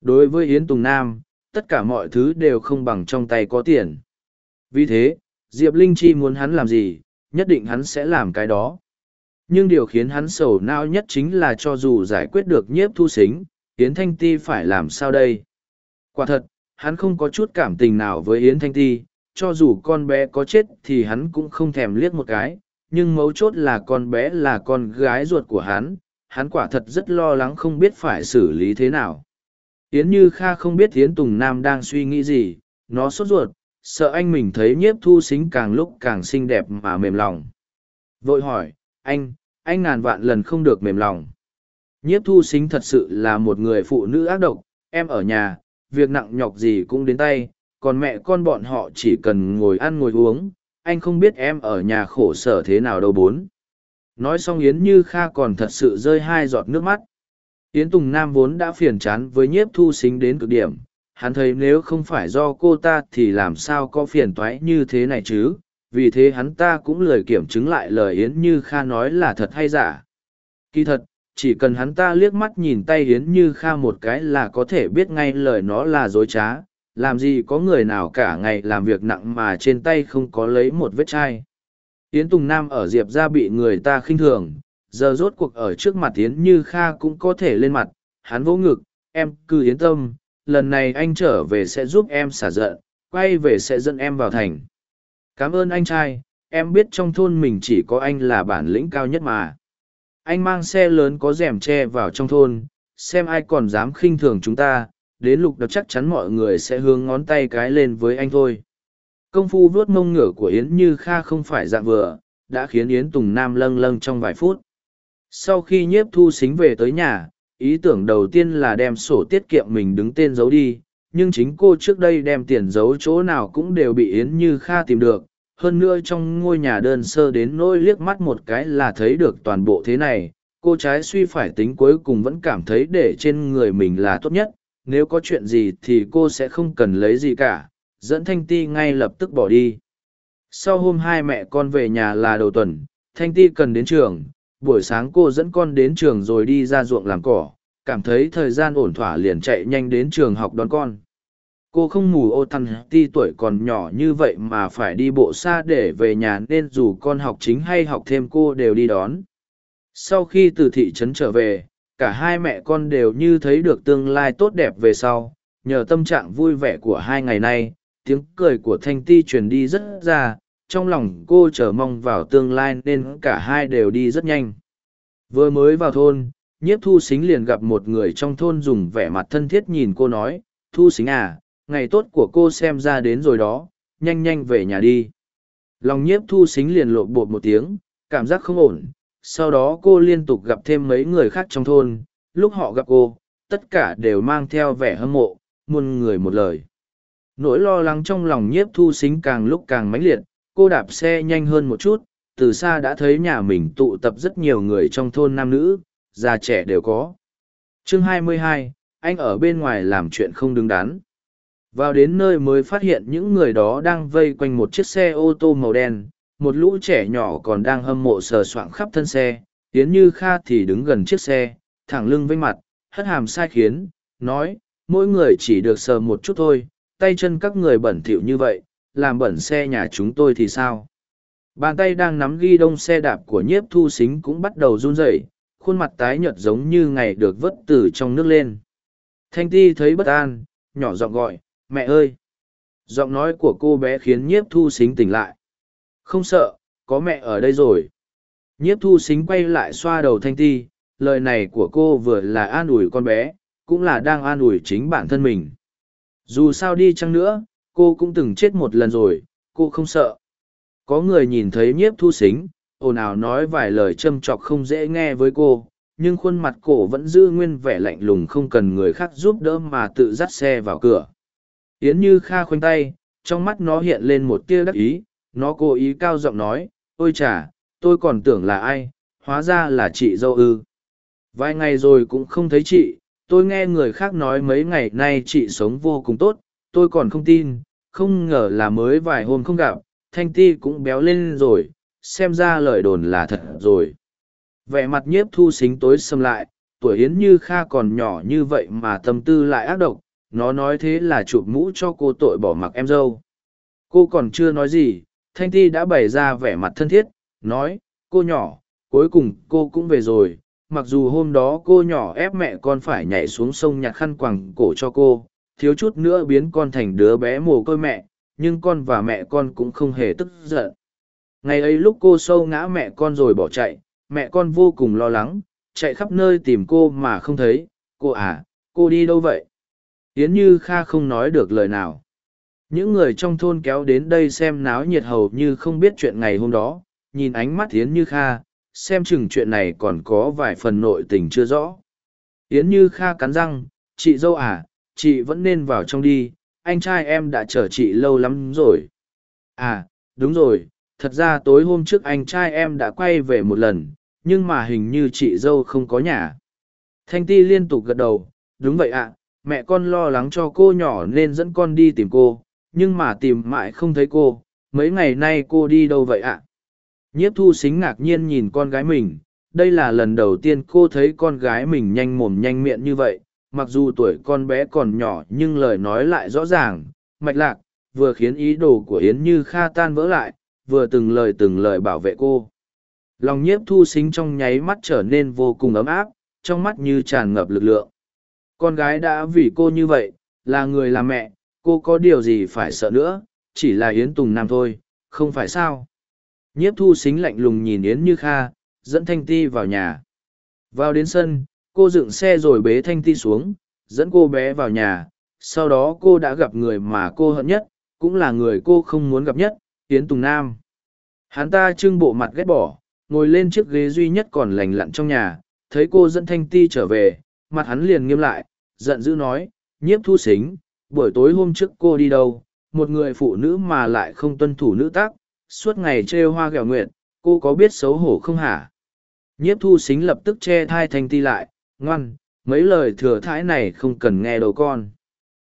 Đối với Yến Tùng Nam, tất cả mọi thứ đều không bằng trong tay có tiền. Vì thế, Diệp Linh Chi muốn hắn làm gì, nhất định hắn sẽ làm cái đó. Nhưng điều khiến hắn sầu não nhất chính là cho dù giải quyết được nhiếp thu xính, Yến Thanh Ti phải làm sao đây? Quả thật, hắn không có chút cảm tình nào với Yến Thanh Ti, cho dù con bé có chết thì hắn cũng không thèm liếc một cái, nhưng mấu chốt là con bé là con gái ruột của hắn, hắn quả thật rất lo lắng không biết phải xử lý thế nào. Yến Như Kha không biết Yến Tùng Nam đang suy nghĩ gì, nó sốt ruột, sợ anh mình thấy nhiếp thu xính càng lúc càng xinh đẹp mà mềm lòng. Vội hỏi, anh, anh ngàn vạn lần không được mềm lòng. Nhiếp thu xính thật sự là một người phụ nữ ác độc, em ở nhà, việc nặng nhọc gì cũng đến tay, còn mẹ con bọn họ chỉ cần ngồi ăn ngồi uống, anh không biết em ở nhà khổ sở thế nào đâu bốn. Nói xong Yến Như Kha còn thật sự rơi hai giọt nước mắt. Yến Tùng Nam vốn đã phiền chán với nhiếp thu xính đến cực điểm, hắn thấy nếu không phải do cô ta thì làm sao có phiền toái như thế này chứ, vì thế hắn ta cũng lười kiểm chứng lại lời Yến Như Kha nói là thật hay giả. Kỳ thật, chỉ cần hắn ta liếc mắt nhìn tay Yến Như Kha một cái là có thể biết ngay lời nó là dối trá, làm gì có người nào cả ngày làm việc nặng mà trên tay không có lấy một vết chai. Yến Tùng Nam ở Diệp ra bị người ta khinh thường, giờ rốt cuộc ở trước mặt Yến Như Kha cũng có thể lên mặt, hắn vỗ ngực, em cứ yên tâm, lần này anh trở về sẽ giúp em xả giận, quay về sẽ dẫn em vào thành. Cảm ơn anh trai, em biết trong thôn mình chỉ có anh là bản lĩnh cao nhất mà. Anh mang xe lớn có rèm tre vào trong thôn, xem ai còn dám khinh thường chúng ta, đến lục đập chắc chắn mọi người sẽ hướng ngón tay cái lên với anh thôi. Công phu vuốt mông ngửa của Yến Như Kha không phải dạng vừa, đã khiến Yến Tùng Nam lâng lâng trong vài phút. Sau khi nhiếp thu xính về tới nhà, ý tưởng đầu tiên là đem sổ tiết kiệm mình đứng tên giấu đi, nhưng chính cô trước đây đem tiền giấu chỗ nào cũng đều bị Yến Như Kha tìm được, hơn nữa trong ngôi nhà đơn sơ đến nỗi liếc mắt một cái là thấy được toàn bộ thế này. Cô trái suy phải tính cuối cùng vẫn cảm thấy để trên người mình là tốt nhất. Nếu có chuyện gì thì cô sẽ không cần lấy gì cả. Dẫn thanh ti ngay lập tức bỏ đi. Sau hôm hai mẹ con về nhà là đầu tuần thanh ti cần đến trường. Buổi sáng cô dẫn con đến trường rồi đi ra ruộng làm cỏ cảm thấy thời gian ổn thỏa liền chạy nhanh đến trường học đón con. Cô không mù ô thăng ti tuổi còn nhỏ như vậy mà phải đi bộ xa để về nhà nên dù con học chính hay học thêm cô đều đi đón. Sau khi từ thị trấn trở về, cả hai mẹ con đều như thấy được tương lai tốt đẹp về sau, nhờ tâm trạng vui vẻ của hai ngày nay, tiếng cười của thanh ti truyền đi rất ra, trong lòng cô chờ mong vào tương lai nên cả hai đều đi rất nhanh. Vừa mới vào thôn nhiếp thu xính liền gặp một người trong thôn dùng vẻ mặt thân thiết nhìn cô nói, thu xính à ngày tốt của cô xem ra đến rồi đó, nhanh nhanh về nhà đi. Lòng nhiếp thu xính liền lộ bột một tiếng, cảm giác không ổn, sau đó cô liên tục gặp thêm mấy người khác trong thôn, lúc họ gặp cô, tất cả đều mang theo vẻ hâm mộ, muôn người một lời. Nỗi lo lắng trong lòng nhiếp thu xính càng lúc càng mãnh liệt, cô đạp xe nhanh hơn một chút, từ xa đã thấy nhà mình tụ tập rất nhiều người trong thôn nam nữ già trẻ đều có. Chương 22, anh ở bên ngoài làm chuyện không đứng đắn. Vào đến nơi mới phát hiện những người đó đang vây quanh một chiếc xe ô tô màu đen một lũ trẻ nhỏ còn đang hâm mộ sờ soạng khắp thân xe tiến như kha thì đứng gần chiếc xe thẳng lưng với mặt hất hàm sai khiến nói mỗi người chỉ được sờ một chút thôi tay chân các người bẩn thỉu như vậy làm bẩn xe nhà chúng tôi thì sao? Bàn tay đang nắm ghi đông xe đạp của nhiếp thu xính cũng bắt đầu run rẩy khuôn mặt tái nhợt giống như ngày được vớt từ trong nước lên. Thanh ti thấy bất an, nhỏ giọng gọi, mẹ ơi! Giọng nói của cô bé khiến nhiếp thu xính tỉnh lại. Không sợ, có mẹ ở đây rồi. Nhiếp thu xính quay lại xoa đầu thanh ti, lời này của cô vừa là an ủi con bé, cũng là đang an ủi chính bản thân mình. Dù sao đi chăng nữa, cô cũng từng chết một lần rồi, cô không sợ. Có người nhìn thấy nhiếp thu xính ồn ào nói vài lời châm chọc không dễ nghe với cô, nhưng khuôn mặt cổ vẫn giữ nguyên vẻ lạnh lùng không cần người khác giúp đỡ mà tự dắt xe vào cửa. Yến như kha khoanh tay, trong mắt nó hiện lên một tia đắc ý, nó cố ý cao giọng nói, ôi chà, tôi còn tưởng là ai, hóa ra là chị dâu ư. Vài ngày rồi cũng không thấy chị, tôi nghe người khác nói mấy ngày nay chị sống vô cùng tốt, tôi còn không tin, không ngờ là mới vài hôm không gặp, thanh ti cũng béo lên rồi xem ra lời đồn là thật rồi. Vẻ mặt nhiếp thu xính tối xâm lại, tuổi yến như kha còn nhỏ như vậy mà tâm tư lại ác độc, nó nói thế là chụp mũ cho cô tội bỏ mặc em dâu. Cô còn chưa nói gì, thanh ti đã bày ra vẻ mặt thân thiết, nói, cô nhỏ, cuối cùng cô cũng về rồi, mặc dù hôm đó cô nhỏ ép mẹ con phải nhảy xuống sông nhặt khăn quàng cổ cho cô, thiếu chút nữa biến con thành đứa bé mồ côi mẹ, nhưng con và mẹ con cũng không hề tức giận ngày ấy lúc cô sâu ngã mẹ con rồi bỏ chạy, mẹ con vô cùng lo lắng, chạy khắp nơi tìm cô mà không thấy. Cô à cô đi đâu vậy? Yến như kha không nói được lời nào. Những người trong thôn kéo đến đây xem náo nhiệt hầu như không biết chuyện ngày hôm đó. Nhìn ánh mắt yến như kha, xem chừng chuyện này còn có vài phần nội tình chưa rõ. Yến như kha cắn răng, chị dâu à chị vẫn nên vào trong đi. Anh trai em đã chờ chị lâu lắm rồi. À đúng rồi thật ra tối hôm trước anh trai em đã quay về một lần, nhưng mà hình như chị dâu không có nhà. Thanh ti liên tục gật đầu, đúng vậy ạ, mẹ con lo lắng cho cô nhỏ nên dẫn con đi tìm cô, nhưng mà tìm mãi không thấy cô, mấy ngày nay cô đi đâu vậy ạ? Nhiếp thu xính ngạc nhiên nhìn con gái mình, đây là lần đầu tiên cô thấy con gái mình nhanh mồm nhanh miệng như vậy, mặc dù tuổi con bé còn nhỏ nhưng lời nói lại rõ ràng, mạch lạc, vừa khiến ý đồ của yến như kha tan vỡ lại vừa từng lời từng lời bảo vệ cô. Lòng nhiếp thu xính trong nháy mắt trở nên vô cùng ấm áp, trong mắt như tràn ngập lực lượng. Con gái đã vì cô như vậy, là người làm mẹ, cô có điều gì phải sợ nữa, chỉ là yến tùng nam thôi, không phải sao? Nhiếp thu xính lạnh lùng nhìn yến như kha, dẫn thanh ti vào nhà. Vào đến sân, cô dựng xe rồi bế thanh ti xuống, dẫn cô bé vào nhà. Sau đó cô đã gặp người mà cô hận nhất, cũng là người cô không muốn gặp nhất yến tùng nam hắn ta trưng bộ mặt ghét bỏ ngồi lên chiếc ghế duy nhất còn lành lặn trong nhà thấy cô dẫn thanh ti trở về mặt hắn liền nghiêm lại giận dữ nói nhiếp thu xính buổi tối hôm trước cô đi đâu một người phụ nữ mà lại không tuân thủ nữ tác suốt ngày trêu hoa ghẹo nguyện, cô có biết xấu hổ không hả? Nhiếp thu xính lập tức che thai thanh ti lại, ngoan, mấy lời thừa thãi này không cần nghe đầu con.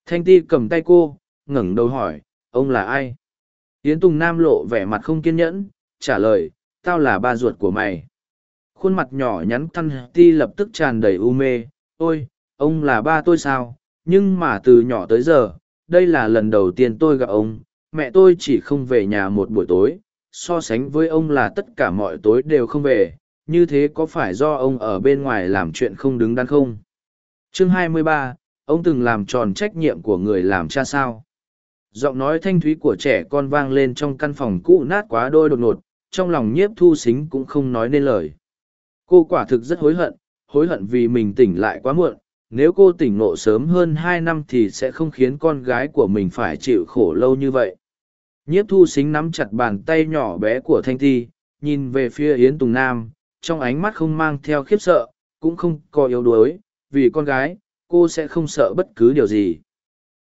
Thanh ti cầm tay cô, ngẩng đầu hỏi, ông là ai? Yến Tùng Nam lộ vẻ mặt không kiên nhẫn, trả lời, tao là ba ruột của mày. Khuôn mặt nhỏ nhắn thăn ti lập tức tràn đầy u mê, ôi, ông là ba tôi sao? Nhưng mà từ nhỏ tới giờ, đây là lần đầu tiên tôi gặp ông, mẹ tôi chỉ không về nhà một buổi tối, so sánh với ông là tất cả mọi tối đều không về, như thế có phải do ông ở bên ngoài làm chuyện không đứng đắn không? Chương 23, ông từng làm tròn trách nhiệm của người làm cha sao? Giọng nói thanh thúy của trẻ con vang lên trong căn phòng cũ nát quá đôi đột ngột, trong lòng nhiếp thu xính cũng không nói nên lời. Cô quả thực rất hối hận, hối hận vì mình tỉnh lại quá muộn, nếu cô tỉnh ngộ sớm hơn hai năm thì sẽ không khiến con gái của mình phải chịu khổ lâu như vậy nhiếp thu xính nắm chặt bàn tay nhỏ bé của thanh thi nhìn về phía yến tùng nam trong ánh mắt không mang theo khiếp sợ cũng không có yếu đuối vì con gái cô sẽ không sợ bất cứ điều gì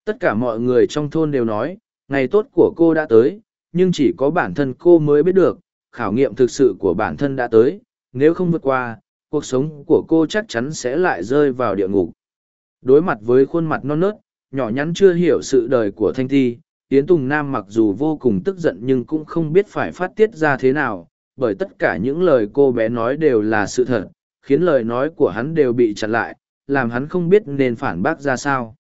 tất cả mọi người trong thôn đều nói ngày tốt của cô đã tới nhưng chỉ có bản thân cô mới biết được khảo nghiệm thực sự của bản thân đã tới nếu không vượt qua cuộc sống của cô chắc chắn sẽ lại rơi vào địa ngục đối mặt với khuôn mặt non nớt nhỏ nhắn chưa hiểu sự đời của thanh thi Yến Tùng Nam mặc dù vô cùng tức giận nhưng cũng không biết phải phát tiết ra thế nào, bởi tất cả những lời cô bé nói đều là sự thật, khiến lời nói của hắn đều bị chặn lại, làm hắn không biết nên phản bác ra sao.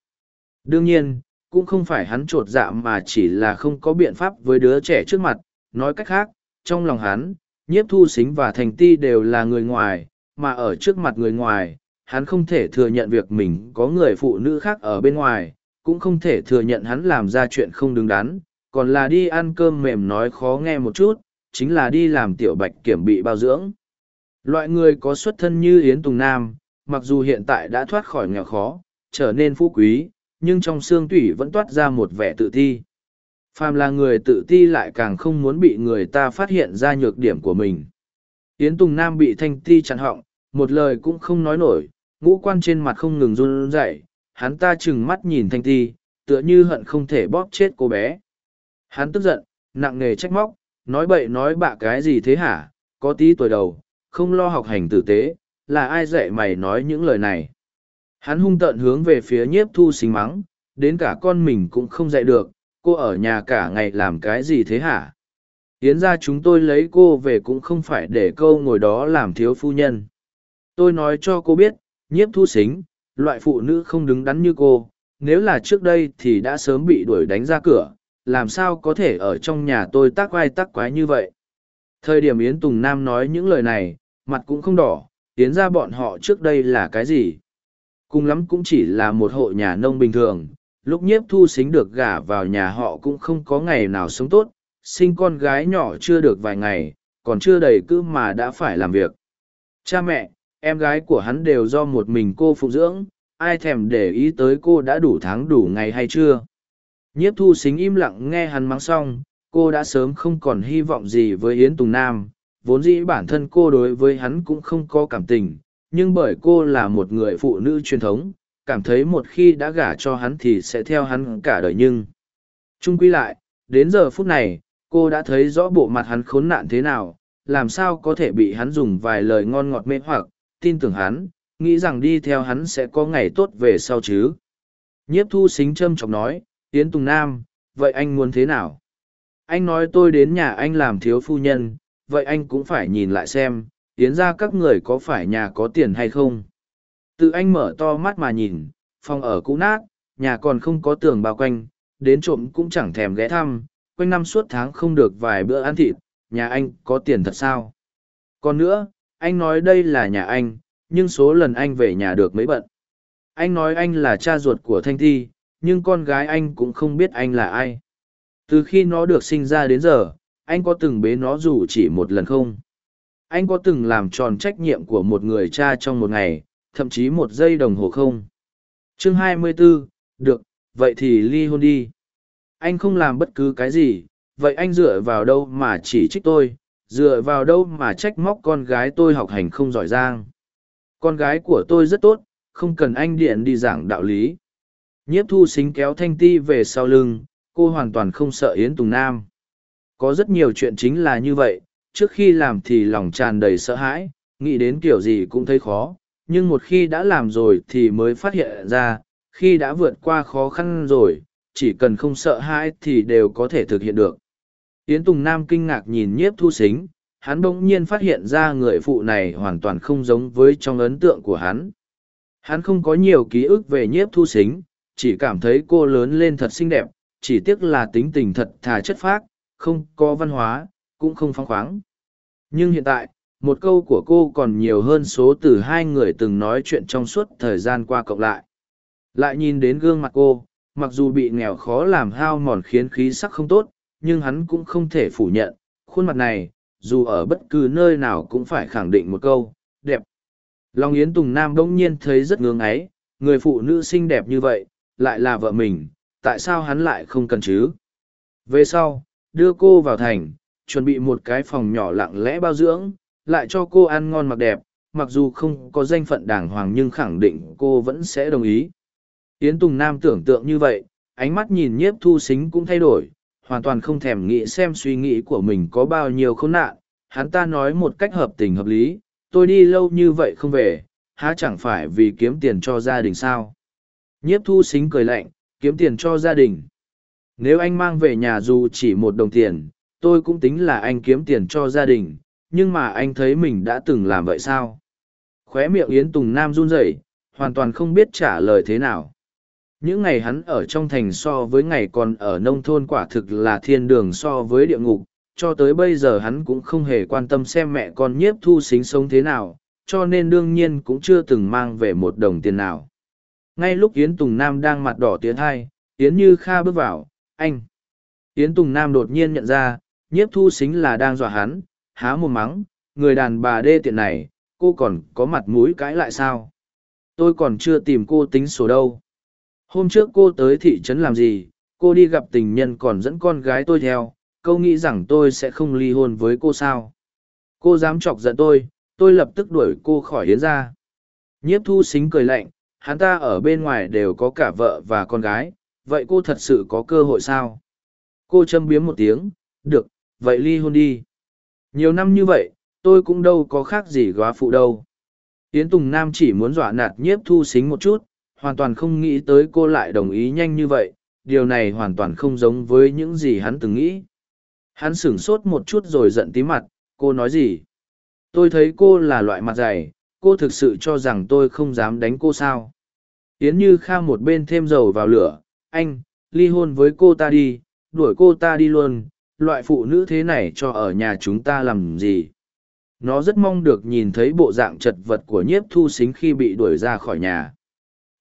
Đương nhiên, cũng không phải hắn trột dạ mà chỉ là không có biện pháp với đứa trẻ trước mặt, nói cách khác, trong lòng hắn, nhiếp thu xính và thành ti đều là người ngoài, mà ở trước mặt người ngoài, hắn không thể thừa nhận việc mình có người phụ nữ khác ở bên ngoài, cũng không thể thừa nhận hắn làm ra chuyện không đứng đắn, còn là đi ăn cơm mềm nói khó nghe một chút, chính là đi làm tiểu bạch kiểm bị bao dưỡng. Loại người có xuất thân như Yến Tùng Nam, mặc dù hiện tại đã thoát khỏi nghèo khó, trở nên phú quý, nhưng trong xương tủy vẫn toát ra một vẻ tự ti. Phàm là người tự ti lại càng không muốn bị người ta phát hiện ra nhược điểm của mình. Yến Tùng Nam bị thanh ti chặn họng, một lời cũng không nói nổi, ngũ quan trên mặt không ngừng run rẩy, hắn ta chừng mắt nhìn thanh ti tựa như hận không thể bóp chết cô bé hắn tức giận nặng nề trách móc nói bậy nói bạ cái gì thế hả có tí tuổi đầu không lo học hành tử tế là ai dạy mày nói những lời này hắn hung tợn hướng về phía nhiếp thu xính mắng đến cả con mình cũng không dạy được cô ở nhà cả ngày làm cái gì thế hả Yến ra chúng tôi lấy cô về cũng không phải để câu ngồi đó làm thiếu phu nhân tôi nói cho cô biết nhiếp thu xính loại phụ nữ không đứng đắn như cô, nếu là trước đây thì đã sớm bị đuổi đánh ra cửa, làm sao có thể ở trong nhà tôi tác vai tác quái như vậy. Thời điểm Yến Tùng Nam nói những lời này, mặt cũng không đỏ, Yến ra bọn họ trước đây là cái gì? Cùng lắm cũng chỉ là một hộ nhà nông bình thường, lúc nhiếp thu xính được gả vào nhà họ cũng không có ngày nào sống tốt, sinh con gái nhỏ chưa được vài ngày, còn chưa đầy cứ mà đã phải làm việc. Cha mẹ, em gái của hắn đều do một mình cô phụ dưỡng ai thèm để ý tới cô đã đủ tháng đủ ngày hay chưa nhiếp thu xính im lặng nghe hắn mắng xong cô đã sớm không còn hy vọng gì với yến tùng nam vốn dĩ bản thân cô đối với hắn cũng không có cảm tình nhưng bởi cô là một người phụ nữ truyền thống cảm thấy một khi đã gả cho hắn thì sẽ theo hắn cả đời nhưng trung quy lại đến giờ phút này cô đã thấy rõ bộ mặt hắn khốn nạn thế nào làm sao có thể bị hắn dùng vài lời ngon ngọt mê hoặc tin tưởng hắn, nghĩ rằng đi theo hắn sẽ có ngày tốt về sau chứ. Nhiếp thu xính châm chọc nói, tiến Tùng Nam, vậy anh muốn thế nào? Anh nói tôi đến nhà anh làm thiếu phu nhân, vậy anh cũng phải nhìn lại xem, Yến ra các người có phải nhà có tiền hay không? Tự anh mở to mắt mà nhìn, phòng ở cũ nát, nhà còn không có tường bao quanh, đến trộm cũng chẳng thèm ghé thăm, quanh năm suốt tháng không được vài bữa ăn thịt, nhà anh có tiền thật sao? Còn nữa, anh nói đây là nhà anh nhưng số lần anh về nhà được mấy bận anh nói anh là cha ruột của thanh thi nhưng con gái anh cũng không biết anh là ai từ khi nó được sinh ra đến giờ anh có từng bế nó dù chỉ một lần không anh có từng làm tròn trách nhiệm của một người cha trong một ngày thậm chí một giây đồng hồ không chương 24, được vậy thì ly hôn đi anh không làm bất cứ cái gì vậy anh dựa vào đâu mà chỉ trích tôi dựa vào đâu mà trách móc con gái tôi học hành không giỏi giang. Con gái của tôi rất tốt, không cần anh điện đi giảng đạo lý. Nhiếp thu xính kéo thanh ti về sau lưng, cô hoàn toàn không sợ Yến Tùng Nam. Có rất nhiều chuyện chính là như vậy, trước khi làm thì lòng tràn đầy sợ hãi, nghĩ đến kiểu gì cũng thấy khó, nhưng một khi đã làm rồi thì mới phát hiện ra, khi đã vượt qua khó khăn rồi, chỉ cần không sợ hãi thì đều có thể thực hiện được. Yến Tùng Nam kinh ngạc nhìn nhiếp thu xính, hắn bỗng nhiên phát hiện ra người phụ này hoàn toàn không giống với trong ấn tượng của hắn. Hắn không có nhiều ký ức về nhiếp thu xính, chỉ cảm thấy cô lớn lên thật xinh đẹp, chỉ tiếc là tính tình thật thà chất phác, không có văn hóa, cũng không phóng khoáng. Nhưng hiện tại, một câu của cô còn nhiều hơn số từ hai người từng nói chuyện trong suốt thời gian qua cộng lại. Lại nhìn đến gương mặt cô, mặc dù bị nghèo khó làm hao mòn khiến khí sắc không tốt, nhưng hắn cũng không thể phủ nhận, khuôn mặt này, dù ở bất cứ nơi nào cũng phải khẳng định một câu, đẹp. Long Yến Tùng Nam đông nhiên thấy rất ngưỡng ấy, người phụ nữ xinh đẹp như vậy, lại là vợ mình, tại sao hắn lại không cần chứ? Về sau, đưa cô vào thành, chuẩn bị một cái phòng nhỏ lặng lẽ bao dưỡng, lại cho cô ăn ngon mặc đẹp, mặc dù không có danh phận đàng hoàng nhưng khẳng định cô vẫn sẽ đồng ý. Yến Tùng Nam tưởng tượng như vậy, ánh mắt nhìn nhiếp thu xính cũng thay đổi, hoàn toàn không thèm nghĩ xem suy nghĩ của mình có bao nhiêu khốn nạn. Hắn ta nói một cách hợp tình hợp lý, tôi đi lâu như vậy không về, há chẳng phải vì kiếm tiền cho gia đình sao. Nhiếp thu xính cười lạnh, kiếm tiền cho gia đình. Nếu anh mang về nhà dù chỉ một đồng tiền, tôi cũng tính là anh kiếm tiền cho gia đình, nhưng mà anh thấy mình đã từng làm vậy sao? Khóe miệng Yến Tùng Nam run rẩy, hoàn toàn không biết trả lời thế nào. Những ngày hắn ở trong thành so với ngày còn ở nông thôn quả thực là thiên đường so với địa ngục, cho tới bây giờ hắn cũng không hề quan tâm xem mẹ con nhiếp thu xính sống thế nào, cho nên đương nhiên cũng chưa từng mang về một đồng tiền nào. Ngay lúc Yến Tùng Nam đang mặt đỏ tiến hai, Yến Như Kha bước vào, anh. Yến Tùng Nam đột nhiên nhận ra, nhiếp thu xính là đang dọa hắn, há một mắng, người đàn bà đê tiện này, cô còn có mặt mũi cãi lại sao? Tôi còn chưa tìm cô tính sổ đâu. Hôm trước cô tới thị trấn làm gì, cô đi gặp tình nhân còn dẫn con gái tôi theo, câu nghĩ rằng tôi sẽ không ly hôn với cô sao. Cô dám chọc giận tôi, tôi lập tức đuổi cô khỏi hiến ra. Nhiếp thu xính cười lạnh, hắn ta ở bên ngoài đều có cả vợ và con gái, vậy cô thật sự có cơ hội sao? Cô châm biếm một tiếng, được, vậy ly hôn đi. Nhiều năm như vậy, tôi cũng đâu có khác gì góa phụ đâu. Yến Tùng Nam chỉ muốn dọa nạt nhiếp thu xính một chút, hoàn toàn không nghĩ tới cô lại đồng ý nhanh như vậy, điều này hoàn toàn không giống với những gì hắn từng nghĩ. Hắn sửng sốt một chút rồi giận tí mặt, cô nói gì? Tôi thấy cô là loại mặt dày, cô thực sự cho rằng tôi không dám đánh cô sao? Yến Như Kha một bên thêm dầu vào lửa, anh, ly hôn với cô ta đi, đuổi cô ta đi luôn, loại phụ nữ thế này cho ở nhà chúng ta làm gì? Nó rất mong được nhìn thấy bộ dạng chật vật của nhiếp thu xính khi bị đuổi ra khỏi nhà.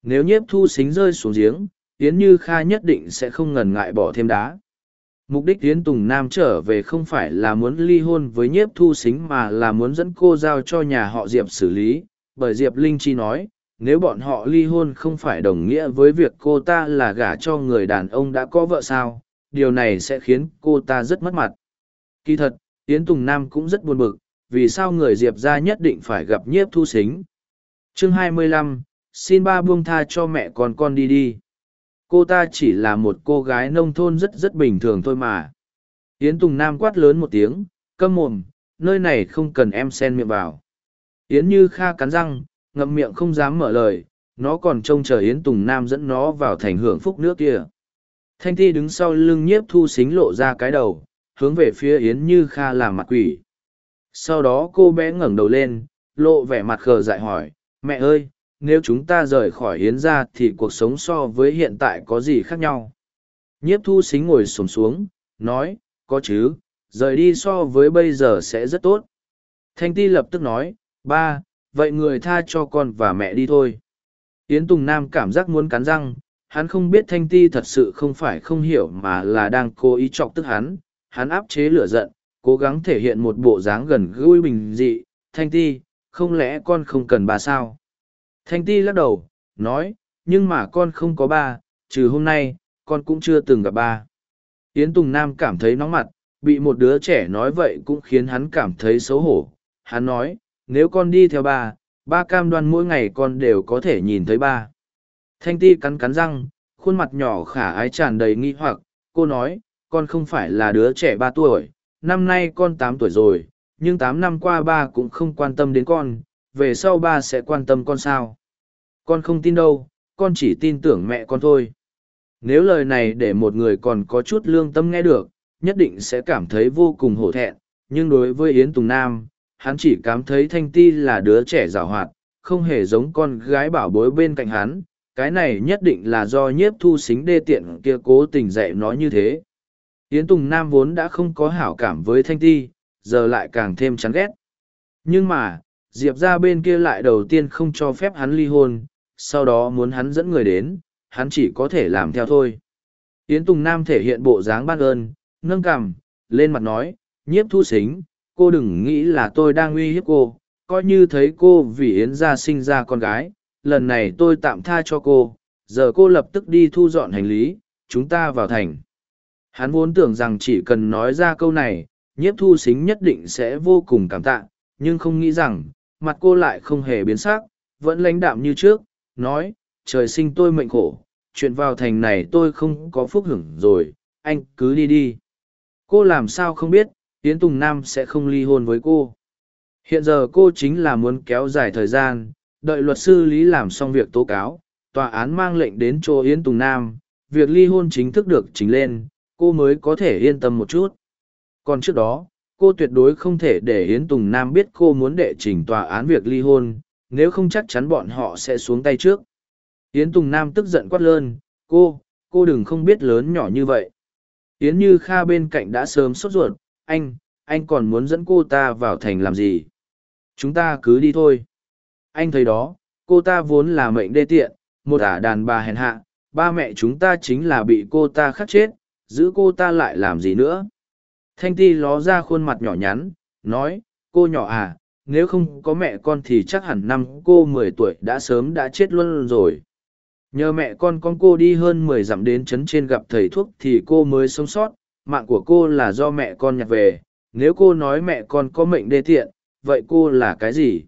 Nếu nhiếp thu xính rơi xuống giếng, Yến Như Kha nhất định sẽ không ngần ngại bỏ thêm đá. Mục đích Yến Tùng Nam trở về không phải là muốn ly hôn với nhiếp thu xính mà là muốn dẫn cô giao cho nhà họ Diệp xử lý, bởi Diệp Linh Chi nói, nếu bọn họ ly hôn không phải đồng nghĩa với việc cô ta là gả cho người đàn ông đã có vợ sao, điều này sẽ khiến cô ta rất mất mặt. Kỳ thật, Yến Tùng Nam cũng rất buồn bực, vì sao người Diệp ra nhất định phải gặp nhiếp thu xính. Chương 25, xin ba buông tha cho mẹ con con đi đi cô ta chỉ là một cô gái nông thôn rất rất bình thường thôi mà yến tùng nam quát lớn một tiếng câm mồm nơi này không cần em xen miệng vào yến như kha cắn răng ngậm miệng không dám mở lời nó còn trông chờ yến tùng nam dẫn nó vào thành hưởng phúc nước kia thanh thi đứng sau lưng nhiếp thu xính lộ ra cái đầu, hướng về phía yến như kha làm mặt quỷ. Sau đó cô bé ngẩng đầu lên, lộ vẻ mặt khờ dại hỏi, mẹ ơi, nếu chúng ta rời khỏi Yến ra thì cuộc sống so với hiện tại có gì khác nhau? Nhiếp thu xính ngồi xổm xuống, nói, có chứ, rời đi so với bây giờ sẽ rất tốt. Thanh ti lập tức nói, ba, vậy người tha cho con và mẹ đi thôi. Yến tùng nam cảm giác muốn cắn răng hắn không biết thanh ti thật sự không phải không hiểu mà là đang cố ý chọc tức hắn hắn áp chế lửa giận cố gắng thể hiện một bộ dáng gần gũi bình dị thanh ti không lẽ con không cần bà sao Thanh ti lắc đầu, nói, nhưng mà con không có ba, trừ hôm nay, con cũng chưa từng gặp ba. Yến Tùng Nam cảm thấy nóng mặt, bị một đứa trẻ nói vậy cũng khiến hắn cảm thấy xấu hổ. Hắn nói, nếu con đi theo ba, ba cam đoan mỗi ngày con đều có thể nhìn thấy ba. Thanh ti cắn cắn răng, khuôn mặt nhỏ khả ái tràn đầy nghi hoặc, cô nói, con không phải là đứa trẻ ba tuổi, năm nay con tám tuổi rồi, nhưng tám năm qua ba cũng không quan tâm đến con, về sau ba sẽ quan tâm con sao. Con không tin đâu, con chỉ tin tưởng mẹ con thôi. Nếu lời này để một người còn có chút lương tâm nghe được, nhất định sẽ cảm thấy vô cùng hổ thẹn, nhưng đối với Yến Tùng Nam, hắn chỉ cảm thấy Thanh Ti là đứa trẻ giàu hoạt, không hề giống con gái bảo bối bên cạnh hắn, cái này nhất định là do nhiếp thu xính đê tiện kia cố tình dạy nó như thế. Yến Tùng Nam vốn đã không có hảo cảm với Thanh Ti, giờ lại càng thêm chán ghét. Nhưng mà, Diệp ra bên kia lại đầu tiên không cho phép hắn ly hôn, sau đó muốn hắn dẫn người đến, hắn chỉ có thể làm theo thôi. Yến Tùng Nam thể hiện bộ dáng ban ơn, nâng cằm, lên mặt nói, nhiếp thu xính, cô đừng nghĩ là tôi đang uy hiếp cô, coi như thấy cô vì Yến gia sinh ra con gái, lần này tôi tạm tha cho cô, giờ cô lập tức đi thu dọn hành lý, chúng ta vào thành. Hắn vốn tưởng rằng chỉ cần nói ra câu này, nhiếp thu xính nhất định sẽ vô cùng cảm tạ, nhưng không nghĩ rằng, mặt cô lại không hề biến sắc, vẫn lãnh đạm như trước, nói, trời sinh tôi mệnh khổ, chuyện vào thành này tôi không có phúc hưởng rồi, anh cứ đi đi. Cô làm sao không biết, Yến Tùng Nam sẽ không ly hôn với cô. Hiện giờ cô chính là muốn kéo dài thời gian, đợi luật sư Lý làm xong việc tố cáo, tòa án mang lệnh đến chỗ Yến Tùng Nam, việc ly hôn chính thức được chính lên, cô mới có thể yên tâm một chút. Còn trước đó, cô tuyệt đối không thể để Yến Tùng Nam biết cô muốn đệ trình tòa án việc ly hôn, nếu không chắc chắn bọn họ sẽ xuống tay trước. Yến Tùng Nam tức giận quát lơn, cô, cô đừng không biết lớn nhỏ như vậy. Yến Như Kha bên cạnh đã sớm sốt ruột, anh, anh còn muốn dẫn cô ta vào thành làm gì? Chúng ta cứ đi thôi. Anh thấy đó, cô ta vốn là mệnh đê tiện, một ả đàn bà hèn hạ, ba mẹ chúng ta chính là bị cô ta khắc chết, giữ cô ta lại làm gì nữa? Thanh ti ló ra khuôn mặt nhỏ nhắn, nói, cô nhỏ à, nếu không có mẹ con thì chắc hẳn năm cô mười tuổi đã sớm đã chết luôn rồi. Nhờ mẹ con con cô đi hơn mười dặm đến trấn trên gặp thầy thuốc thì cô mới sống sót, mạng của cô là do mẹ con nhặt về, nếu cô nói mẹ con có mệnh đê tiện, vậy cô là cái gì?